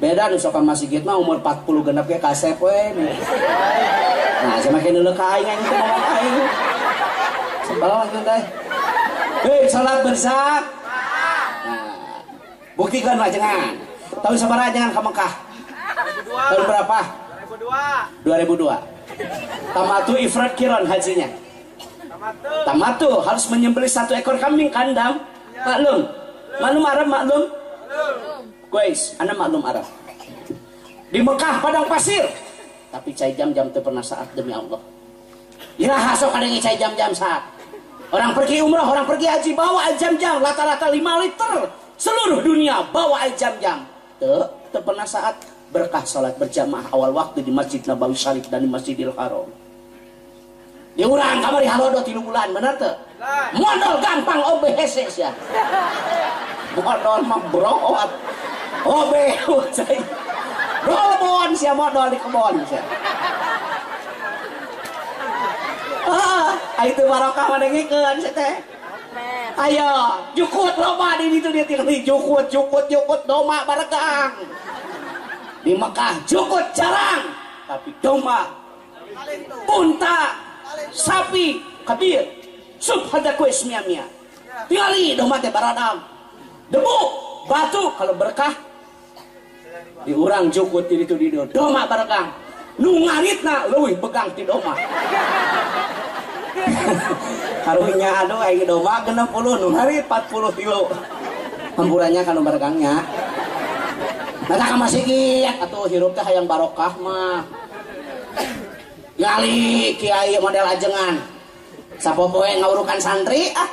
Beda nu sok ka masjid mah umur 40 genep ge kasep we nah semakin dulu ka aing aing sebal gitu teh. Hei salat bersak. Nah buktikan lah jangan. Tahun sabaraha jangan ka Mekah. Tahun berapa? 2002 Tamatu ifrat kiron hajinya. Tamatu. Harus menyembelih satu ekor kambing kandang. Maklum. Maklum. Arab maklum? Guys, anda maklum Arab. Di Mekah padang pasir. Tapi cai jam-jam itu pernah saat demi Allah. Ya hasok ada yang cai jam-jam saat Orang pergi umrah, orang pergi haji bawa air jam-jam rata-rata 5 liter seluruh dunia bawa air jam-jam. Tuh, itu pernah saat berkah salat berjamaah awal waktu di Masjid Nabawi Syarif dan di Masjidil Haram. Di urang kamar di halodo tilu bulan bener tuh. Modal gampang OBS ya. Modal mah broot. OB saya. Robon sia modal di kebon sia. Ah, itu barokah madengikeun sia teh. Ayo, jukut loba di itu dia tinggal jukut, jukut, jukut, doma baregang. Di Mekah jukut jarang. Tapi domba unta sapi kabir. Hada kue semia mia tinggali domba teh baradam. Debu batu kalau berkah diurang jukut di itu di doma barang nu ngaritna leuwih begang ti doma karunya aduh aing doma 60 nu ngarit 40 kilo hampurannya kalau bergangnya Nah, masih kiat atau hirup teh yang barokah mah. Gali kiai model ajengan. Sapopoe ngaurukan santri ah.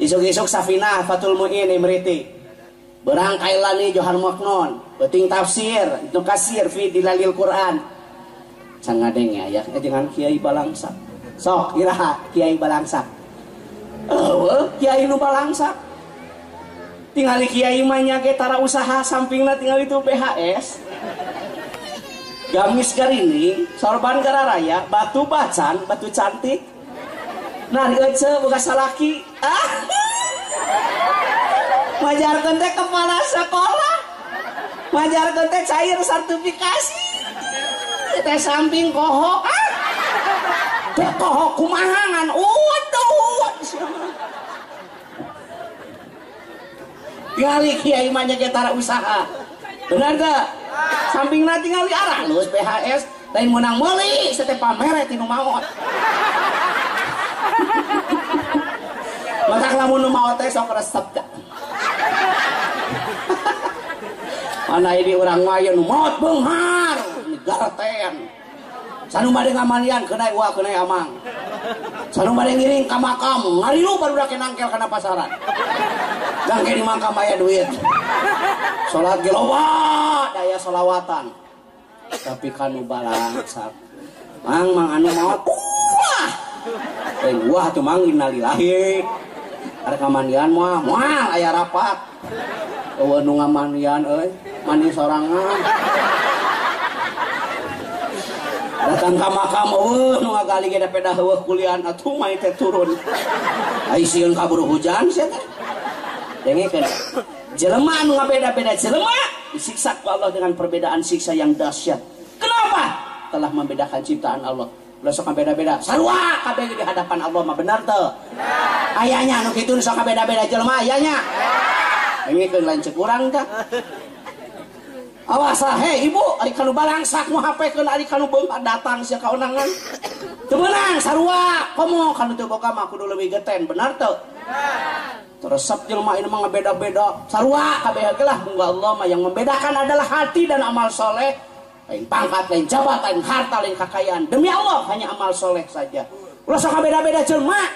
Isuk-isuk Safina Fatul Muin Imriti. Berang kailani Johan Maknon. Beting tafsir. Itu kasir fi dilalil Quran. Sangadeng ya ya. Jangan kiai balangsa. Sok iraha kiai balangsa. Oh, kiai nu balangsa. Tinggal kiai manya tara usaha sampingnya tinggal itu BHS gamis garini sorban gara raya batu bacan batu cantik. Nah ece buka salaki. Ah! Majar kente kepala sekolah. Majar kente cair sertifikasi kita samping kohok ah! Kohok kumahangan. Waduh tinggali kiai manya kita usaha. Benar gak samping nanti tinggali arah. Lu PHS lain menang meli setiap pamer tinu maut maka lamun maot teh sok resep dah. Mana ini orang maya nu maut benghar negara ten sanu bade ngamalian kena wah kena amang sanu bade ngiring ka makam ngarilu baru dak nangkel kana pasaran Gangke di makam aya duit. Salat ge loba daya solawatan. Tapi kanu balangsak. Mang mang anu maot. Wah. Eh wah tuh mang innalillahi. Ada kamandian mah, moal aya rapat. Eueuh nu ngamandian euy, mandi sorangan. Datang ke makam eueuh nu ngagali ge peda heueuh kuliah atuh main teh turun. Ai hujan sia teh. Dengekeun. Jelema anu ngabeda-beda jelema disiksa ku Allah dengan perbedaan siksa yang dahsyat. Kenapa? Telah membedakan ciptaan Allah. Sok beda-beda sarua kabeh di hadapan Allah mah benar teu ayahnya anu kitu sok beda-beda jelema ayahnya. Dengekeun lancet urang tah Awas lah, hei ibu, ari kanu balangsak mau HP kan ari kanu beung datang sia kaunangan. Teu meunang sarua, komo kanu teu boga mah kudu leuwih geten, benar teu? Teresep jelma ini mah beda-beda. Sarua kabeh lah munggah Allah mah yang membedakan adalah hati dan amal soleh. Lain pangkat, lain jabat, lain harta, lain kekayaan. Demi Allah hanya amal soleh saja. Ulah sok beda-beda jelma.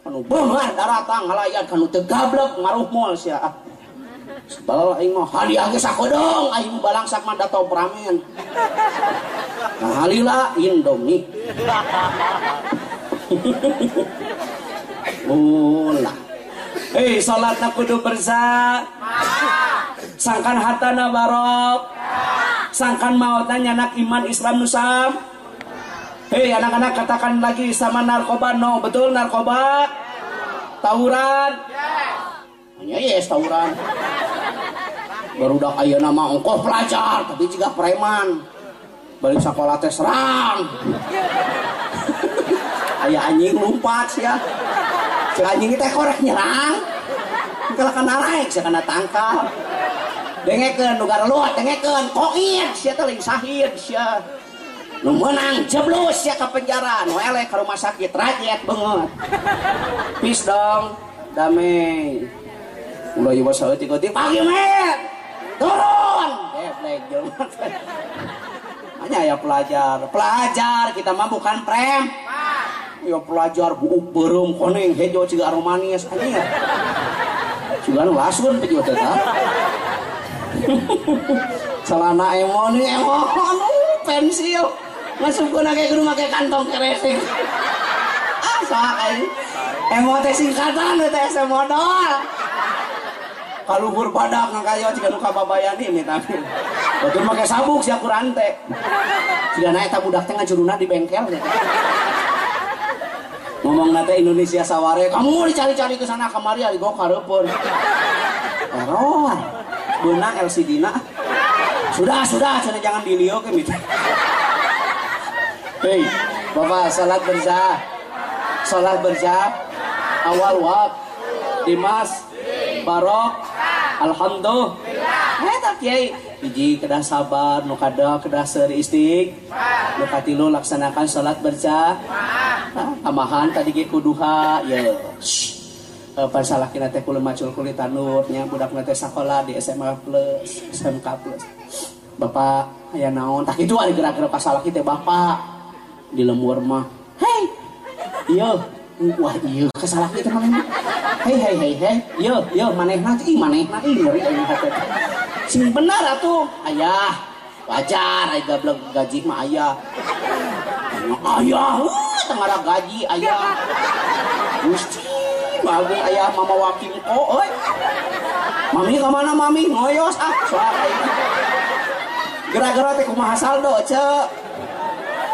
Kanu beungar daratang ngalayan kanu teu gablek ngaruh moal. Sebal aing mah hadiah ge sakodong aing balangsak mah datau pramen. Nah halila Indomie. Ulah. Hei salat kudu bersa sangkan hatana barok sangkan mautnya anak iman Islam nusam Hei anak-anak katakan lagi sama narkoba. No betul narkoba. Tawuran. Hanya yes tawuran baru dak ayah nama ongkoh pelajar tapi juga preman. Balik sekolah tes serang. Ayah anjing lompat ya si anjing teh korek nyerang. Kalau kena naik saya kena tangkap. Dengekeun nu luat dengekeun. Koin sia teh lain sahid sia. Nu menang jeblos sia ke penjara. Nu ke rumah sakit rajet banget. Pis dong damai. Mulai ibu sawit ikuti pagi met turun! Geblek jelma hanya ya pelajar. Pelajar kita mah bukan prem. Ya pelajar buuk berem koneng hejo ciga aromanis ya. Juga nu lasun pe juga tetap celana emo nih emo. Anu pensil. Masuk ke nake kudu make kantong keresing ah sakai emo teh singkatan teh modal kaluhur badak ngakayo jika nu kababayani minta betul make sabuk sia kurang teh jika naik tak budak teh ngajuruna di bengkel ngomong nate Indonesia saware kamu dicari-cari ke sana kemari ali go karepun error. Benang LCD na sudah sudah cina jangan dilio ke gitu hei bapak salat berzah. Salat berzah. Awal wak dimas. Barok Alhamdulillah. Eta kiai. Hiji kedah sabar nu kada kedah seri istik. Nu katilu laksanakan salat berjamaah tamahan tadi ge kuduha. Ya uh, pasalah kita teh kulit macul kulit tanurnya budak nanti sekolah di SMA plus SMK plus. Bapak ayah naon? Tak itu ada gerak-gerak pasalah kita bapak. Di lemur mah. Hei! Iya wah iya kesalah kita mana hei hei hei hei. Iya iya maneh nanti ih maneh nanti ngeri sing benar atuh. Ayah wajar ayah gablek gaji mah ayah. Ayah uh, tengah gaji ayah. Gusti bagus ayah mama wakil. Oh oi. Mami ke mana mami? Ngoyos ah soal gara-gara teh kumaha saldo ce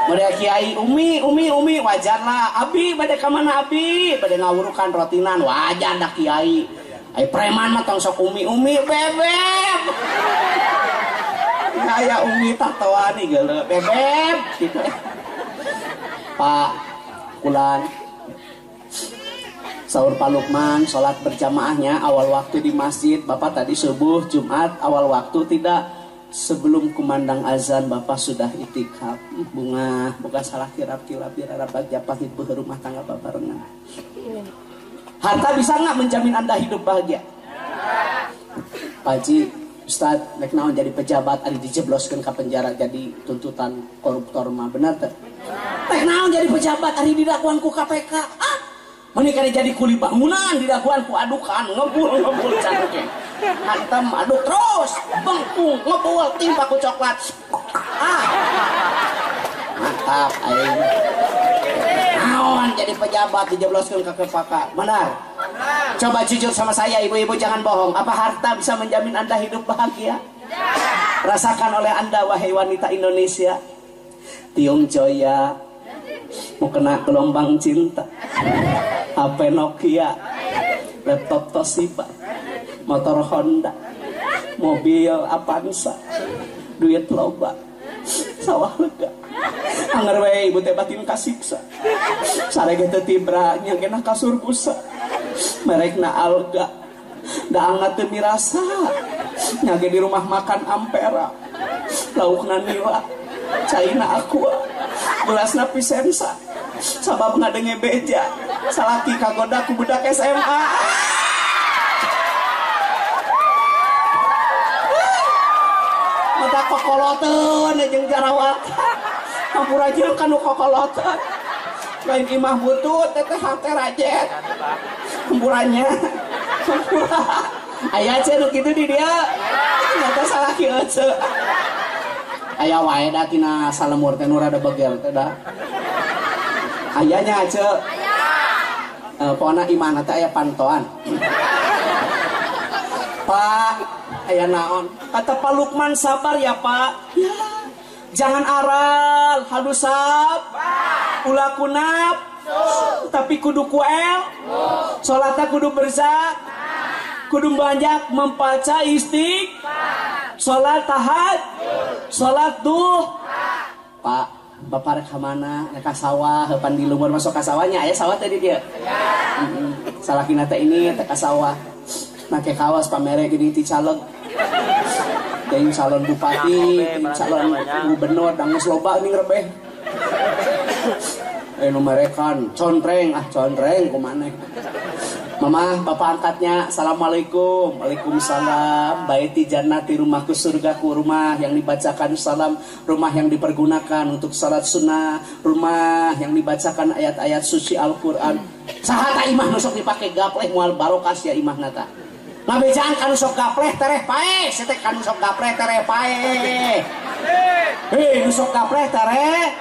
Bade kiai umi umi umi wajar lah. Abi bade ke mana abi? Bade ngawurukan rotinan. Wajar dah kiai. Ay preman mah tong sok umi umi bebek. Kayak umi tatoan nih gelo bebek gitu. Pak Kulan. Sahur Pak Lukman, sholat berjamaahnya awal waktu di masjid, Bapak tadi subuh, Jumat, awal waktu tidak sebelum kumandang azan Bapak sudah itikaf. Bunga bukan salah kirap kilap birarap japat itu rumah tangga Bapak renang. Harta bisa nggak menjamin anda hidup bahagia? Haji Ustaz, nek naon jadi pejabat ari dijebloskeun ke penjara jadi tuntutan koruptor mah. Benar teh? Nek naon jadi pejabat ari didakwan ku KPK? Ah, menikah jadi kuli bangunan dilakukan ku adukan ngebul ngebul cantik hantem aduk terus bengkung ngebul timpa ku coklat. Ah. Mantap aing naon jadi pejabat dijebloskan ke kepaka. Benar. Coba jujur sama saya ibu-ibu jangan bohong. Apa harta bisa menjamin anda hidup bahagia? Rasakan oleh anda wahai wanita Indonesia. Tiung Joya mau kena gelombang cinta. HP Nokia? Laptop Toshiba motor Honda. Mobil Avanza. Duit loba. Sawah lega. Angger wae ibu teh batin kasiksa. Sarege teu tibra nyangkena kasur busa merekna alga. Da angat teu mirasa nyage di rumah makan ampera. Laukna nila. Caina aqua gelasna pisensa sabab ngadenge beja salaki kagoda ku budak SMA mata kokoloten jeung jarawat hampura jeung kanu kokoloten lain imah butut teteh hate rajet. Hampurannya hampura ayah cek gitu di dia. Ternyata salah kieu ayah wae da tina salemur teh nu rada begel teh da ayahnya aja. Uh, pokoknya iman teh ayah pantoan. Pak ayah naon? Kata Pak Lukman sabar ya Pak. Ya. Jangan aral hadusab ulah kunap. Tapi kudu kuel. Sholatnya kudu berzak. Kudu banyak membaca istik sholat tahad sholat duh? Pak Bapak rek mana rek sawah pan di masuk ke sawahnya. Aya sawah tadi dia? Ya. salah kina teh ini teh sawah. Make kawas pamere gini ti caleg Ting calon bupati, ting calon gubernur, dangus loba ini ngerebeh. Eh numerekan, contreng, ah contreng kumane. Mama, bapak angkatnya, Assalamualaikum. Waalaikumsalam. Baiti jannati rumahku surgaku Rumah yang dibacakan salam Rumah yang dipergunakan untuk salat sunnah Rumah yang dibacakan ayat-ayat suci Al-Quran. Sahata imah nusok dipakai gapleh mual barokas ya imah nata Nabi jangan kan nusok gapleh tereh pae. Setek kan nusok gapleh tereh pae. Hei nusok gapleh tereh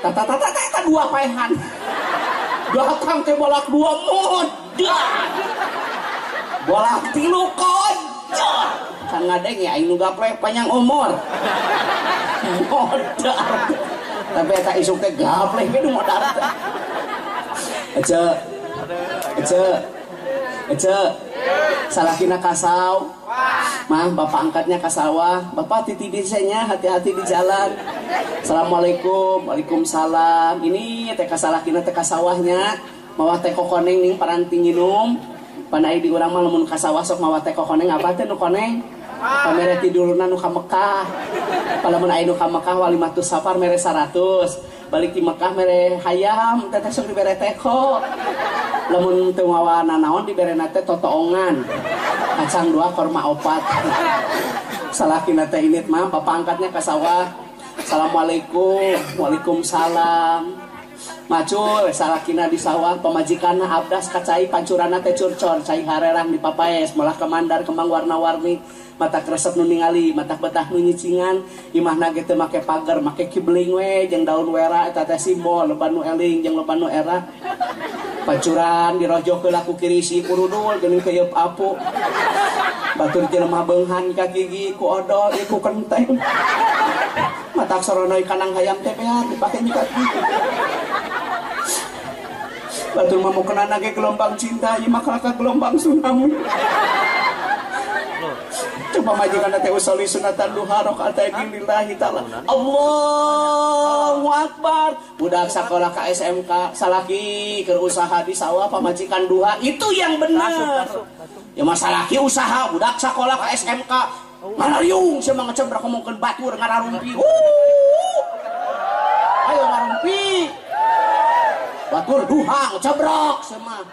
Tata tata tata dua paehan Datang teh bolak dua mudah. Bolak tilu kocor. Kan ngadeng ya aing nu panjang umur. Modar. Tapi eta isuk teh gaplek ge nu modar. Aja. Aja. Aja. Salah kina kasau. Mah bapak angkatnya ke sawah. Bapak titi desanya hati-hati di jalan. Assalamualaikum. Waalaikumsalam. Ini teh kasalah kina teh sawahnya. Mawah teh kokoneng ning paranti nginum. panai di urang mah lamun kasawa sok mawa teh koneng apa teh nu koneng pamere tidurna nu ka Mekah palamun aya nu ka Mekah wali matus safar mere 100 balik di Mekah mere hayam teteh sok dibere teko lamun teu mawa nanaon dibere teh totoongan. Kacang dua korma opat. Salakina teh init mah bapak angkatnya ka sawah. Assalamualaikum. Waalaikumsalam. Macul salakina di sawah. Pemajikan abdas kacai pancurana teh curcor. Cai harerang di papayes malah kemandar kembang warna-warni. Mata kresep nu ningali mata betah nu nyicingan. Imah nage teu make pagar make kibling we jeung daun wera eta teh simbol leban nu eling jeung leban nu era pancuran dirojo ke laku kirisi kurudul geuning keup apu. Batur jelema beunghan ka gigi ku odol iku kenteng. Mata soronoi kanang hayam teh beat dipake nyikat Batur mau kena nage gelombang cinta, ya maka gelombang tsunami. Coba majikan nanti usali sunatan duha rokaat lillahi ta'ala. Allahu Akbar. Budak sekolah ke SMK, salaki ke usaha di sawah pamajikan duha. Itu yang benar. Ya masalah ki usaha, budak sekolah ke SMK. Malariung, saya mengecebrak ngomongkan batur ngararumpi. Ayo ngarumpi batur duha cebrok sama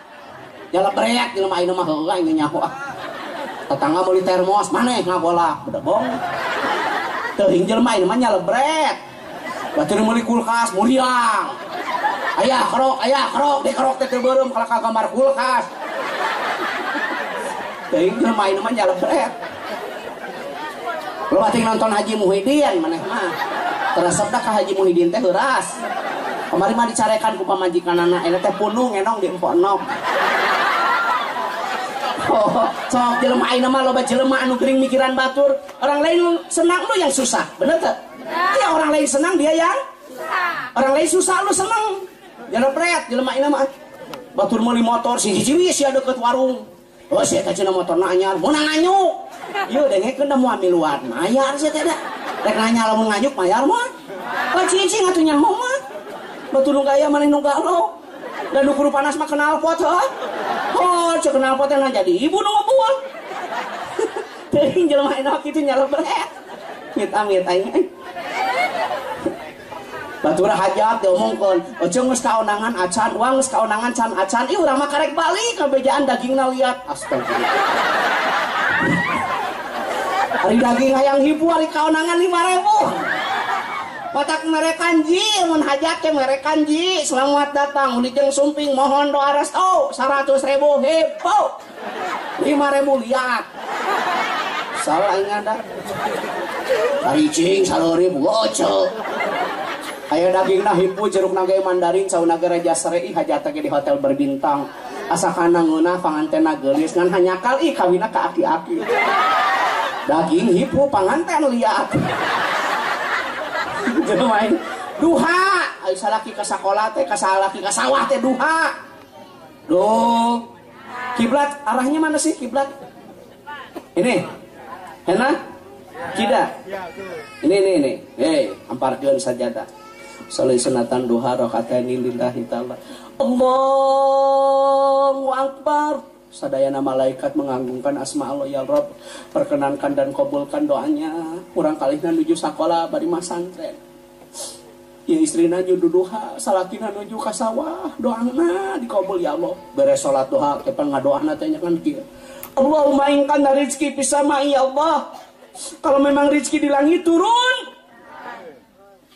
jalan bereak lemah ini mah heula nyaho tetangga beli termos mana ngabolak udah bong teuing jelema ini mah nyalebrek batur meuli kulkas muriang ayah kerok ayah kerok di kerok teh beureum kalau ka gambar kulkas. Teuing jelema ini mah nyalebrek Lu ating nonton Haji Muhyiddin maneh mah. Teresep dah Haji Muhyiddin teh heuras. Kemarin mah dicarekan ku pamajikan anak ini teh punung enong di empok nok sok jelema aina mah loba jelema anu gering mikiran batur. Orang lain senang lu yang susah. Bener tak? Ya orang lain senang dia yang orang lain susah lu senang. Jangan pret jelema aina mah. Batur meuli motor si hiji si ada deket warung. Oh si eta cenah motor nanyar mau nganyuk yuk dengekeun da mau ambil luar mayar sih teh rek nanya lamun nganyuk mayar mah? Pacicing atuh nyaho mah. Batu nu gaya mana nu galo dan nu kudu panas mah kenal pot ha oh cek kenal pot yang jadi ibu nu ngobuang teuing jelema enak kitu nyalebret mit amit aing batura hajat diomongkeun oce geus kaonangan acan uang geus kaonangan can acan. Ih urang mah karek balik kabejaan dagingna liat. Astagfirullah. Hari daging hayang hibu hari kaonangan lima ribu Patak mereka ji, mun hajat ke mereka ji. Selamat datang, jeng sumping mohon doa resto. Seratus ribu hepo. Lima ribu lihat. Salah ini ada. Karicing salori boco. Ayo daging nah hipu jeruk naga mandarin sau naga raja serei hajat lagi di hotel berbintang. Asa kana ngeuna panganten gelis ngan hanya kali kawina ke aki-aki. Daging hipu panganten main duha. Salaki ke sekolah teh ke salaki ke sawah teh duha. Duh. Kiblat arahnya mana sih kiblat? Ini Hena Kida ini ini ini. Hei amparkeun sajadah Salih sunatan duha rakaataini lillahi ta'ala Allahu Akbar sadayana malaikat menganggungkan asma Allah ya Rob perkenankan dan kabulkan doanya. Kurang kali nuju sekolah bari masantren ya istrina nyudu duha salakina nuju ka sawah doangna dikabul ya Allah. Beres salat doa kepan ngadoana tanya kan kieu Allahumma ingkan rezeki pisama ya Allah. Kalau memang rezeki di langit turun.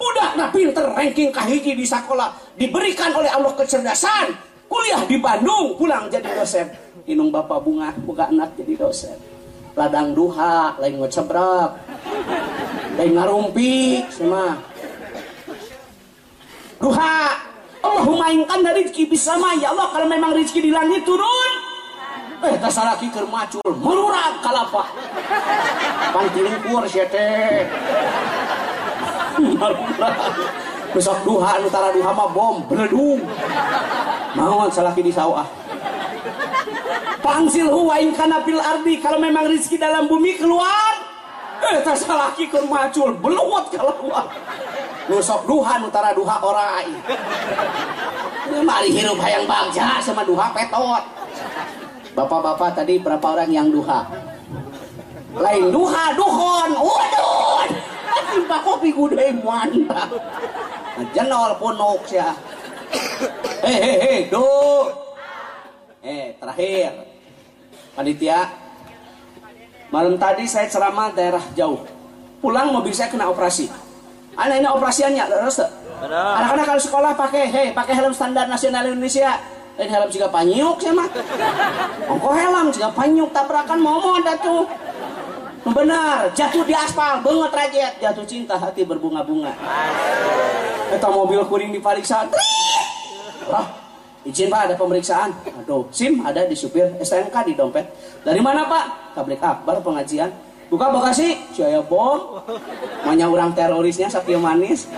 Udah nah pinter ranking kahiji di sekolah diberikan oleh Allah kecerdasan. Kuliah di Bandung pulang jadi dosen inung bapak bunga buka anak jadi dosen. Ladang duha lain ngocebrak lain ngarumpi semua duha Allahumma inkan dari rezeki bisa mah. Ya Allah kalau memang rezeki di langit turun. Eh tak salah kikir macul melurak kalapa pantiling kur siete besok duha utara duha mah bom beledung. Mau salah di sawah Pangsil huwa kana fil ardi kalau memang rezeki dalam bumi keluar eh tak salah kur macul beluwat kalapa nusok duha utara duha orai mari hirup hayang bagja sama duha petot Bapak-bapak tadi berapa orang yang duha? Lain duha, duhon, waduh. Timpa kopi kuda mantap. Jenol punuk ya. Hehehe, do. Eh, terakhir. Panitia. Malam tadi saya ceramah daerah jauh. Pulang mobil saya kena operasi. Anak ini operasiannya, terus Anak-anak kalau sekolah pakai, hei, pakai helm standar nasional Indonesia. Lain helm juga panyuk sih mah. Ongko helm juga panyuk tabrakan mau ada tuh. Benar, jatuh di aspal, banget rajet, jatuh cinta hati berbunga-bunga. Kita mobil kuring diperiksa, ah, izin pak ada pemeriksaan. Aduh, SIM ada di supir, STNK di dompet. Dari mana pak? Tablik akbar pengajian. Buka bagasi, saya bom. Manya orang terorisnya sakit manis.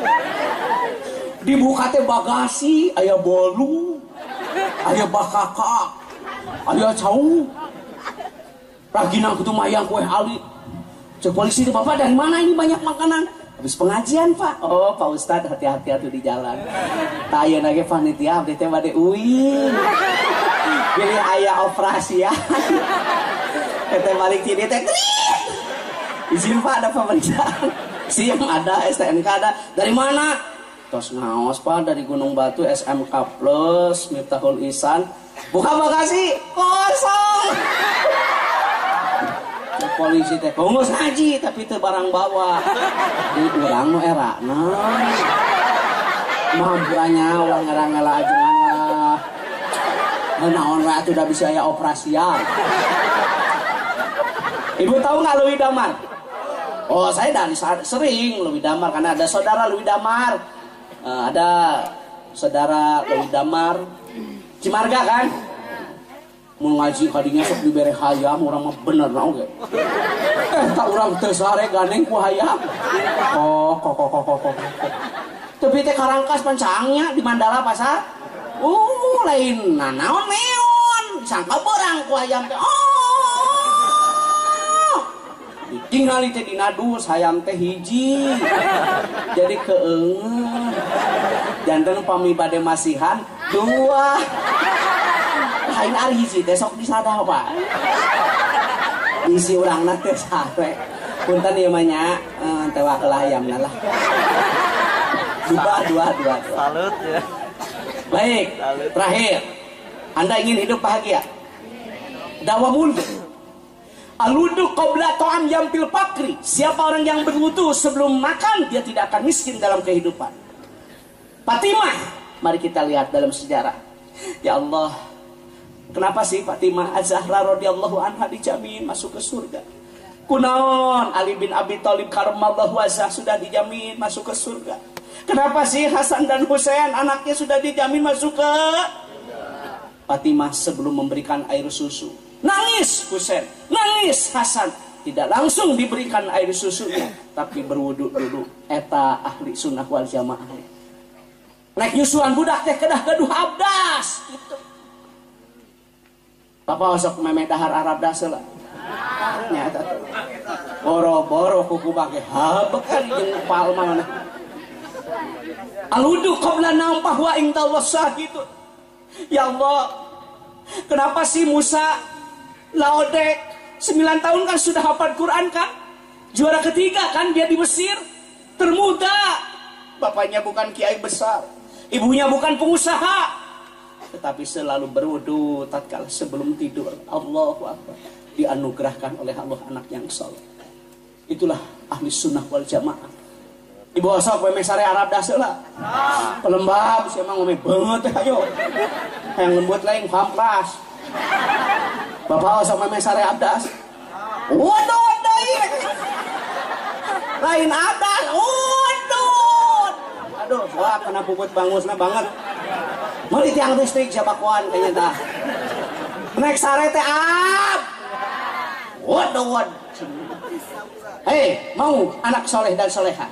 Dibuka teh bagasi, ayah bolu, ayah bakaka, ayah cau. Raginang kutu mayang kue ali. Cek polisi bapak dari mana ini banyak makanan? Habis pengajian pak. Oh pak Ustad hati-hati tuh di jalan. Taya nage panitia update teh bade uin. Pilih ayah operasi ya. Kete balik sini teh Izin pak ada pemeriksaan. SIM ada, STNK ada. Dari mana? Tos ngaos pak dari Gunung Batu SMK Plus Miftahul Isan. Buka bagasi kosong polisi teh bongus haji tapi itu barang bawa. Di orang nu era nah mampuannya orang ngera ngela aja lah naon ratu udah bisa ya operasian. Ibu tahu nggak Lewi Damar? Oh saya dari sering Lewi Damar karena ada saudara Lewi Damar. Uh, ada saudara Lewi Damar. Cimarga kan mau ngaji kadinya sok diberi hayam orang mah bener nau ge eh tak orang tersare ganeng ku hayam. Oh kok kok kok kok tapi teh karangkas pancangnya di Mandala pasar. Uh lain. Nah naon neon disangka berang ku hayam teh. Oh! Tinggal teh dina dus hayam teh hiji. Jadi keengen jantan pami bade masihan dua lain ari hiji teh sok disada pak isi urang teh sare punten ieu mah nya wakil ayamna lah dua dua dua salut ya baik terakhir anda ingin hidup bahagia dawa mundur Aludu qabla ta'am yampil pakri. Siapa orang yang berwudu sebelum makan, dia tidak akan miskin dalam kehidupan. Fatimah, mari kita lihat dalam sejarah. Ya Allah, kenapa sih Fatimah Az-Zahra radhiyallahu anha dijamin masuk ke surga? Kunaon Ali bin Abi Thalib karamallahu wajah sudah dijamin masuk ke surga. Kenapa sih Hasan dan Husain anaknya sudah dijamin masuk ke Fatimah sebelum memberikan air susu Nangis Husain, nangis Hasan. Tidak langsung diberikan air susunya, tapi berwuduk dulu. Eta ahli sunnah wal jamaah. Naik nyusuan budak teh kedah gaduh abdas. Gitu. Papa osok memeh dahar Arab dasela. Nyata tuh. Boro-boro kuku bage habek kan jeung palma mana. Aludu qabla nampah wa inda Allah gitu. Ya Allah, kenapa sih Musa Laodek 9 tahun kan sudah hafal Quran kan juara ketiga kan dia di Mesir termuda bapaknya bukan kiai besar ibunya bukan pengusaha tetapi selalu berwudu tatkala sebelum tidur. Allahu Akbar. Dianugerahkan oleh Allah anak yang soleh. Itulah ahli sunnah wal jamaah. Ibu asal kue mesare Arab dasar lah pelembab sih emang ngomong banget ayo yang lembut lain hampras Bapak sama mesare abdas. Waduh, waduh, lain abdas. Waduh. Aduh, wah kena puput bangusna banget. Mau tiang listrik siapa kuan kayaknya dah. Naik sare teh ab. Waduh, waduh. Hei, mau anak soleh dan soleha.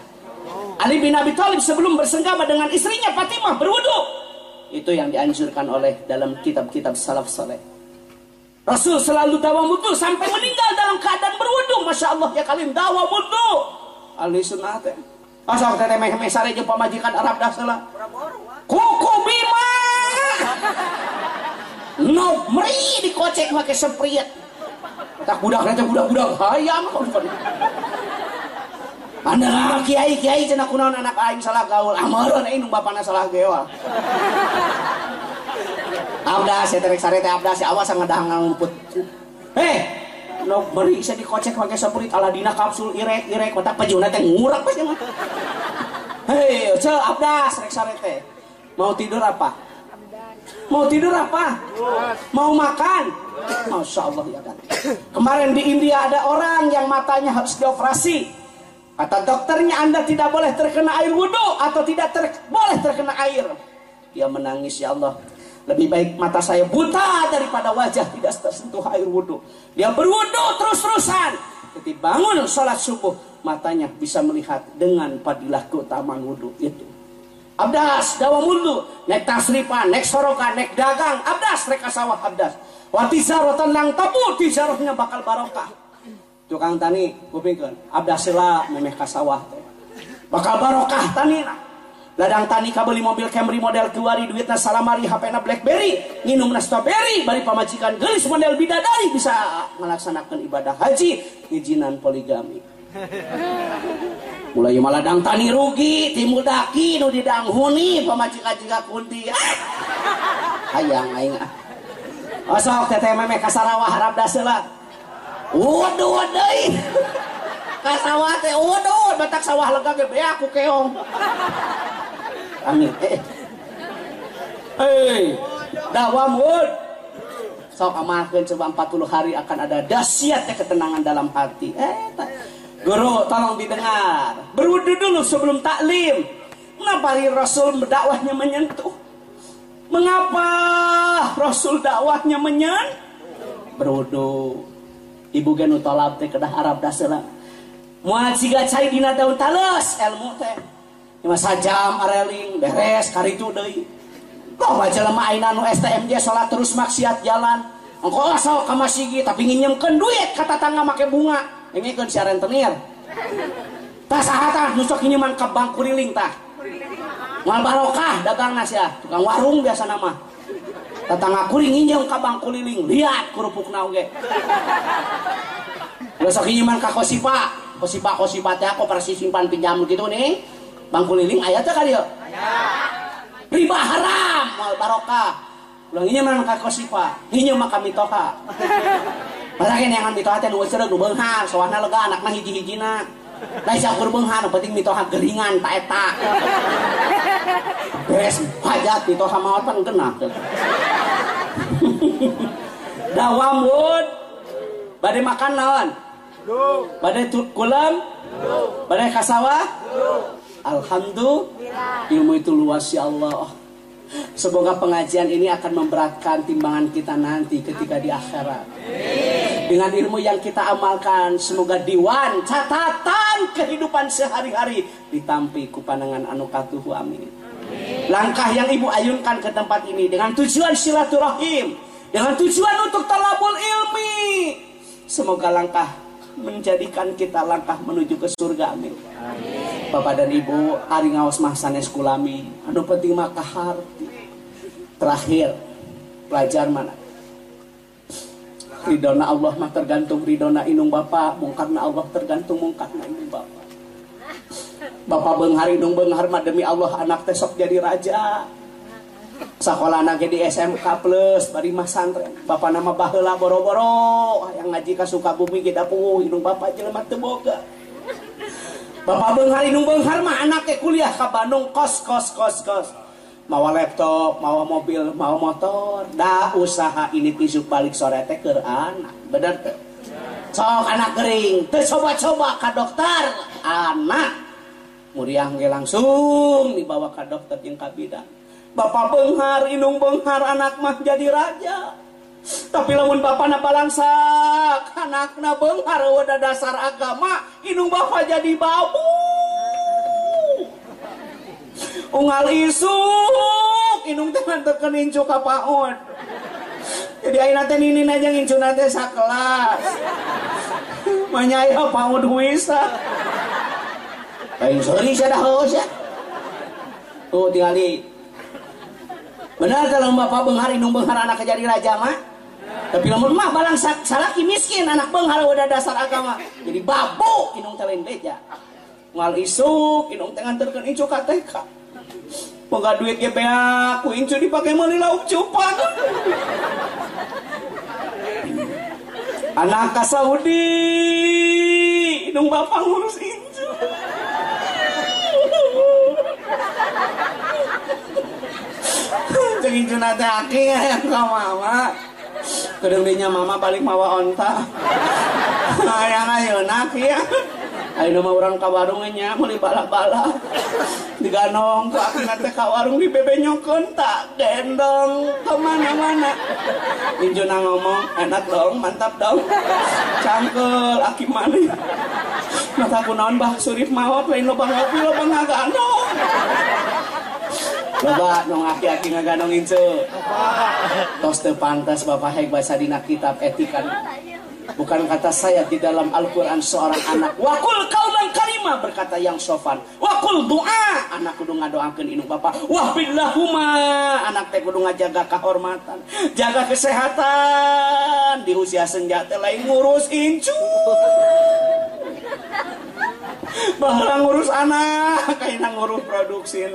Ali bin Abi Thalib sebelum bersenggama dengan istrinya Fatimah berwudu. Itu yang dianjurkan oleh dalam kitab-kitab salaf soleh. Rasul selalu dawa mutu sampai meninggal dalam keadaan berwudu. Masya Allah ya kalian dawa mutu. Ali sunnah teh. Asal teh meh meh sare pamajikan Arab dah salah. Bima. No meri dikocek pakai seprit tak budak nanti budak-budak hayam anda kiai kiai cina kunaon anak aing salah gaul. Amaron aing bapana salah gewa. Abdas ya terek sarete abdas ya awas ngadahang ngumput heh no beri saya dikocek pakai seprit aladina kapsul irek irek kota pejuna teh ngurak pas hei cel abdas rek sarete mau tidur apa mau tidur apa mau makan masya Allah ya kan kemarin di India ada orang yang matanya harus dioperasi Kata dokternya Anda tidak boleh terkena air wudhu atau tidak ter boleh terkena air. Dia menangis ya Allah. Lebih baik mata saya buta daripada wajah tidak tersentuh air wudhu. Dia berwudhu terus-terusan. Ketika bangun sholat subuh, matanya bisa melihat dengan padilah keutamaan wudhu itu. Abdas, dawa mundu, naik tasripan, naik sorokan, naik dagang, abdas, reka sawah, abdas. Watizarotan lang tabu, tizarohnya bakal barokah. Tukang tani kupingkeun abdasila memeh ka sawah. Teh bakal barokah tani ladang tani kabeli mobil Camry model keluari duitna salamari HP na Blackberry nginum na strawberry bari pamajikan gelis model bidadari bisa melaksanakan ibadah haji izinan poligami mulai maladang tani rugi timur daki nu didang huni pamajikan jika kunti hayang aing Osok teteh memeh kasarawah harap dasela waduh waduh. Ka sawah teh waduh batak sawah lega ge aku keong. Amin eh. Hei dawam wud. Sok amalkeun coba 40 hari akan ada dahsyatnya ketenangan dalam hati. Eh guru tolong didengar. Berwudu dulu sebelum taklim. Kenapa Rasul dakwahnya menyentuh? Mengapa Rasul dakwahnya menyen berwudu. Ibu gen tolab teh kedah Arab dasela mual siga cai dina daun talus ilmu teh. Lima sajam areling beres karitu deui. Loh baca lemah aina nu STMJ salat terus maksiat jalan. Engkau asal ka masigi tapi nginyemkeun duit kata tangga make bunga engikeun si rentenir. Tah saha nusok nginyeman ka bank kuriling tah. Mal barokah dagang nasi ya tukang warung biasa nama. Tetangga kuring injeng ka bang kuliling lihat kerupuk oge besok inyeman ka kosipa. Kosipa kosipa teh persis simpan pinjam gitu nih. Bang kuliling ayat teh kali ya riba haram mal barokah. Ulang inyeman ka kosipa. Injem mah kami toha Masa kene yang mitoha teh nu seureuk nu beunghar soalna lega anakna hiji-hijina. Lain si akur beunghar penting mitoha geringan tak eta. Beres hajat mitoha mawar pan kena dawam wud badai makan naon? Badai kulam? Badai kasawa? Alhamdulillah. Ilmu itu luas ya Allah Semoga pengajian ini akan memberatkan timbangan kita nanti ketika di akhirat. Dengan ilmu yang kita amalkan, semoga diwan catatan kehidupan sehari-hari ditampi ku pandangan anu amin. Langkah yang ibu ayunkan ke tempat ini dengan tujuan silaturahim, dengan tujuan untuk talabul ilmi. Semoga langkah menjadikan kita langkah menuju ke surga amin. Bapak dan Ibu, hari ngawas mahsanes kulami, anu penting mah harti. Terakhir, pelajar mana? Ridona Allah mah tergantung ridona inung Bapak, mungkarna Allah tergantung mungkarna inung Bapak. Bapak benghar inung benghar mah demi Allah anak tesok jadi raja sekolah nage di SMK plus bari mah santren bapak nama bahela boro-boro yang ngaji ka Sukabumi ge dapuh hidung bapak jelema teu Bapak Benghari nung Benghar mah anaknya kuliah ke Bandung kos kos kos kos. Mawa laptop, mawa mobil, mawa motor. Da usaha ini tisu balik sore teh ke anak. Bener tuh. Sok anak kering, teh coba-coba ke dokter. Anak. Muriah ge langsung dibawa ke dokter yang kabidan. Bapak Benghar, Inung Benghar anak mah jadi raja. Tapi lamun bapak na balangsak, anak na Benghar udah dasar agama, Inung bapak jadi babu. Ungal isuk, Inung teman teken incu kapaon. Jadi ayo nanti ini aja ngincu nanti sakelas. Manyaya paud wisa. Ayo sorry saya dah ya. Tuh tinggali benar dalam bapak benghar inung benghar anak jadi raja mah tapi lamun mah balang salaki miskin anak benghar udah dasar agama. Jadi babu inung telain beja ngal isuk inung tengah terken incu KTK Pengga duit ge bea ku incu dipake meuli lauk cupan. Anak ka Saudi inung bapak ngurus incu Jadi junate aki yang ka mama. Kedengdinya mama balik mawa onta. Ayang ayeuna ya. Ayo nama orang ka warungnya meuli bala-bala. Diganong ku aki nate ka warung di bebenyokeun tak gendong ke mana-mana. Injuna ngomong enak dong, mantap dong. Cangkel aki mana? Mata ku naon bah surif mawat lain lo ngopi lo ngaganong. Coba nong aki-aki ngaganong incu. Tos pantas Bapak Hek baca dina kitab etika. Bukan kata saya di dalam Al-Quran seorang anak. Wakul kaulan karima berkata yang sofan. Wakul doa anak kudu ngadoakeun inung bapak. Wah billahuma anak teh kudu ngajaga kehormatan, jaga kesehatan di usia senja teh lain ngurus incu. Bahwa ngurus anak, kayak ngurus produksi.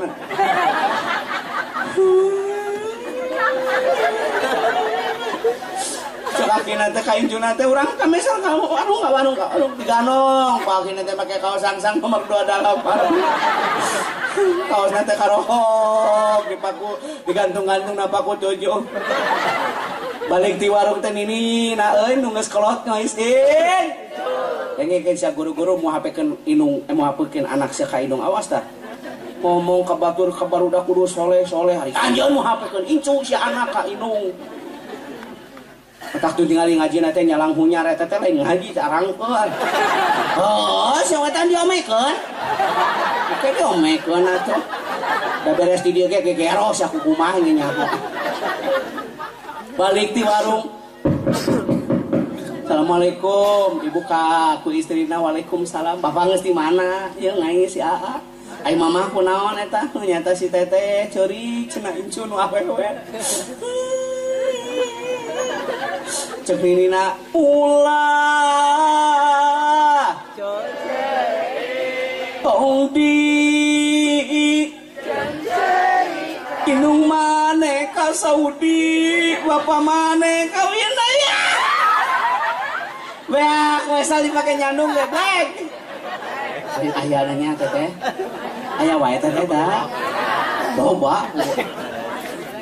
Cekaki nanti kain junate orang kamisal kamu warung nggak warung nggak warung diganong. Pagi nanti pakai kaos sangsang nomor dua delapan kaos nanti karohok dipaku digantung-gantung napaku tujuh balik di warung ten ini nah eh nunggu sekolot ngaisin yang ingin siap guru-guru mau hapekan inung eh mau hapekan anak saya ka inung awas dah ngomong ke batur ke barudak kudu soleh soleh hari anjir mau hapekan incu si anak ka inung Tak tuh tinggal ngaji nanti nyalang hunya reta teh lain ngaji carangkeun. Oh, siapa tadi diomekeun? Oke diomekeun atuh. Da beres di dieu ge gegeros aku kumaha ini. Balik di warung. Assalamualaikum, ibu kak, ku istrina, waalaikumsalam. Bapak nges di mana? Ya ngai si Aa. Ay mama ku naon eta? Nyata si teteh curi cenah incun awewe. Cek nina ulah Saudi Inung mane ka Saudi Bapak mane kawin ya Beak, wesal dipakai nyandung ya, Black. Ayah nanya teteh. Ayah wae teteh dah. Coba.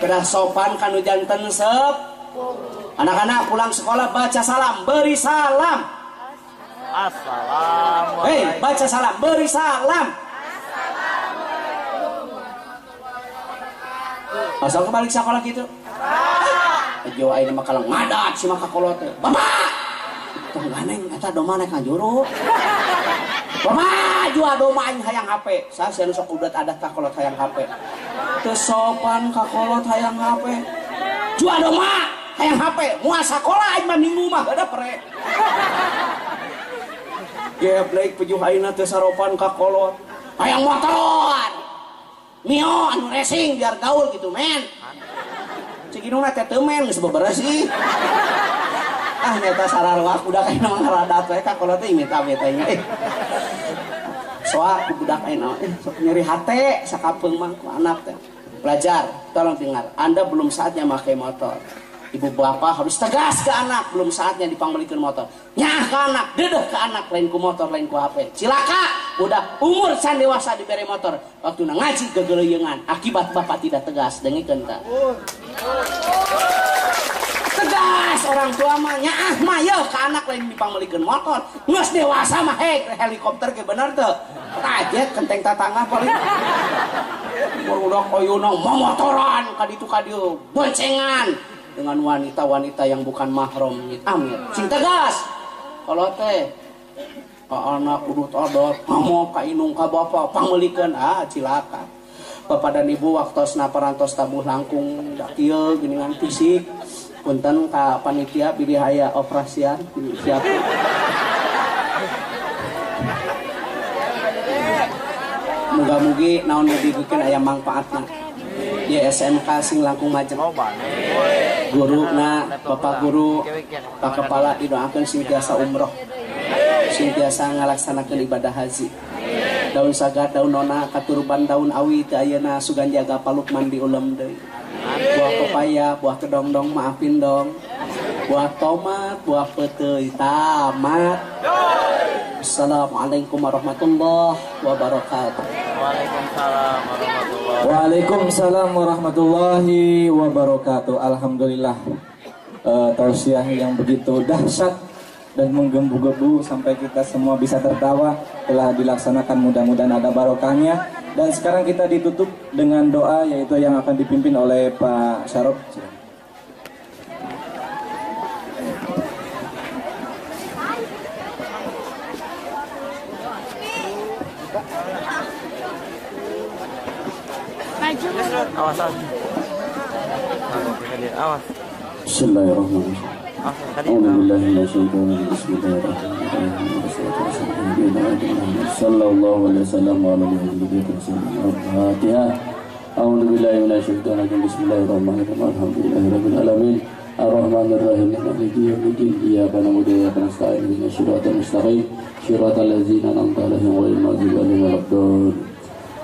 Kedah sopan kanu janten sep. Anak-anak pulang sekolah baca salam, beri salam. Assalamualaikum. Hei, baca salam, beri salam. Asal kebalik sekolah gitu. Jawa ini makalang ngadat si maka kolot. Bapak. Tong ganeng eta doma naik kanjuru. Bapak jual doma aing hayang HP. Saya sieun sok udat adat ka kolot hayang HP. Teu sopan ka kolot hayang HP. Jual doma hayang HP. Moal sakola aing mah minggu mah ada pre. Geblek pejuh aina teu saropan ka kolot. Hayang motor. Mio anu racing biar gaul gitu men. Cik teh teu men geus sih. Ah nyata sararwah udah kayak nama ngaradat we ka kolot teh imita betanya. Eh. Soal budak ayeuna eh sok nyeri hate sakapeung mah anak teh. Pelajar, tolong dengar. Anda belum saatnya pakai motor. Ibu bapak harus tegas ke anak, belum saatnya dipanggilkan motor. Nyah ke anak, dedeh ke anak, lain ku motor, lain ku HP. Cilaka, udah umur can dewasa diberi motor. Waktu ngaji kegeleyengan, akibat bapak tidak tegas, dengi kenta. Tegas orang tua mah, nyah mah yo ke anak lain dipanggilkan motor. Nges dewasa mah, hei helikopter ke bener tuh. Kajet kenteng tatangga paling. Udah koyuno momotoran kaditu kadiu, boncengan dengan wanita-wanita yang bukan mahram amit. Sing tegas. Kalau teh ka anak udut odot ngomong ka inung ka bapak pangmelikeun ah cilaka bapak dan ibu waktu parantos tabuh langkung dak kieu geuningan fisik. Punten ka panitia pilih operasian. Siap. Muga-mugi naon dibikin aya manfaatna di SMK sing langkung majem guru na bapak guru pak kepala didoakan sing biasa umroh sing biasa ngalaksanakan ibadah haji. Daun saga daun nona katurban daun awi ayeuna sugan jaga paluk mandi ulam deui. Buah pepaya buah kedong-dong maafin dong. Buah tomat buah peteuy tamat. Assalamualaikum warahmatullahi wabarakatuh Waalaikumsalam warahmatullahi wabarakatuh. Alhamdulillah uh, tausiah yang begitu dahsyat dan menggembu-gembu sampai kita semua bisa tertawa telah dilaksanakan mudah-mudahan ada barokahnya dan sekarang kita ditutup dengan doa yaitu yang akan dipimpin oleh Pak Syarok. Awas awas. Awas. Bismillahirrahmanirrahim. Awas. Tadi. أعوذ بالله من الشيطان الرجيم بسم الله الرحمن الرحيم والصلاة والسلام على نبينا محمد صلى الله عليه وسلم وعلى آله وصحبه الفاتحة أعوذ بالله من الشيطان الرجيم بسم الله الرحمن الرحيم الحمد لله رب العالمين الرحمن الرحيم مالك يوم الدين إياك نعبد وإياك نستعين اهدنا الصراط المستقيم صراط الذين أنعمت عليهم غير المغضوب عليهم ولا الضالين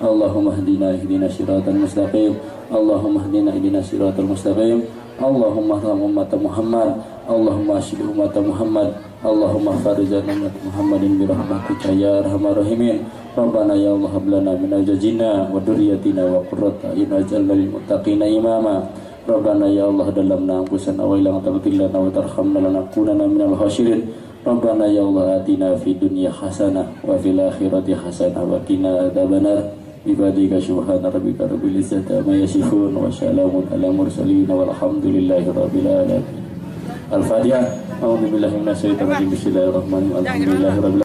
اللهم اهدنا اهدنا الصراط المستقيم اللهم اهدنا اهدنا الصراط المستقيم اللهم اهدنا أمة محمد اللهم اشف أمة محمد اللهم فرج عن أمة محمد برحمتك يا أرحم الراحمين ربنا يا الله هب لنا من أزواجنا وذريتنا وقرة أعين واجعلنا للمتقين إماما ربنا يا الله dalamna أنفسنا وإن لم تغفر لنا وترحمنا لنكونن من الخاسرين ربنا يا الله آتنا في الدنيا حسنة وفي الآخرة حسنة وقنا عذاب النار بفضلك سبحان ربك رب العزة عما يصفون وسلام على المرسلين والحمد لله رب العالمين الفاتحة أعوذ بالله من الشيطان الرجيم بسم الله الرحمن الرحيم الحمد لله رب العالمين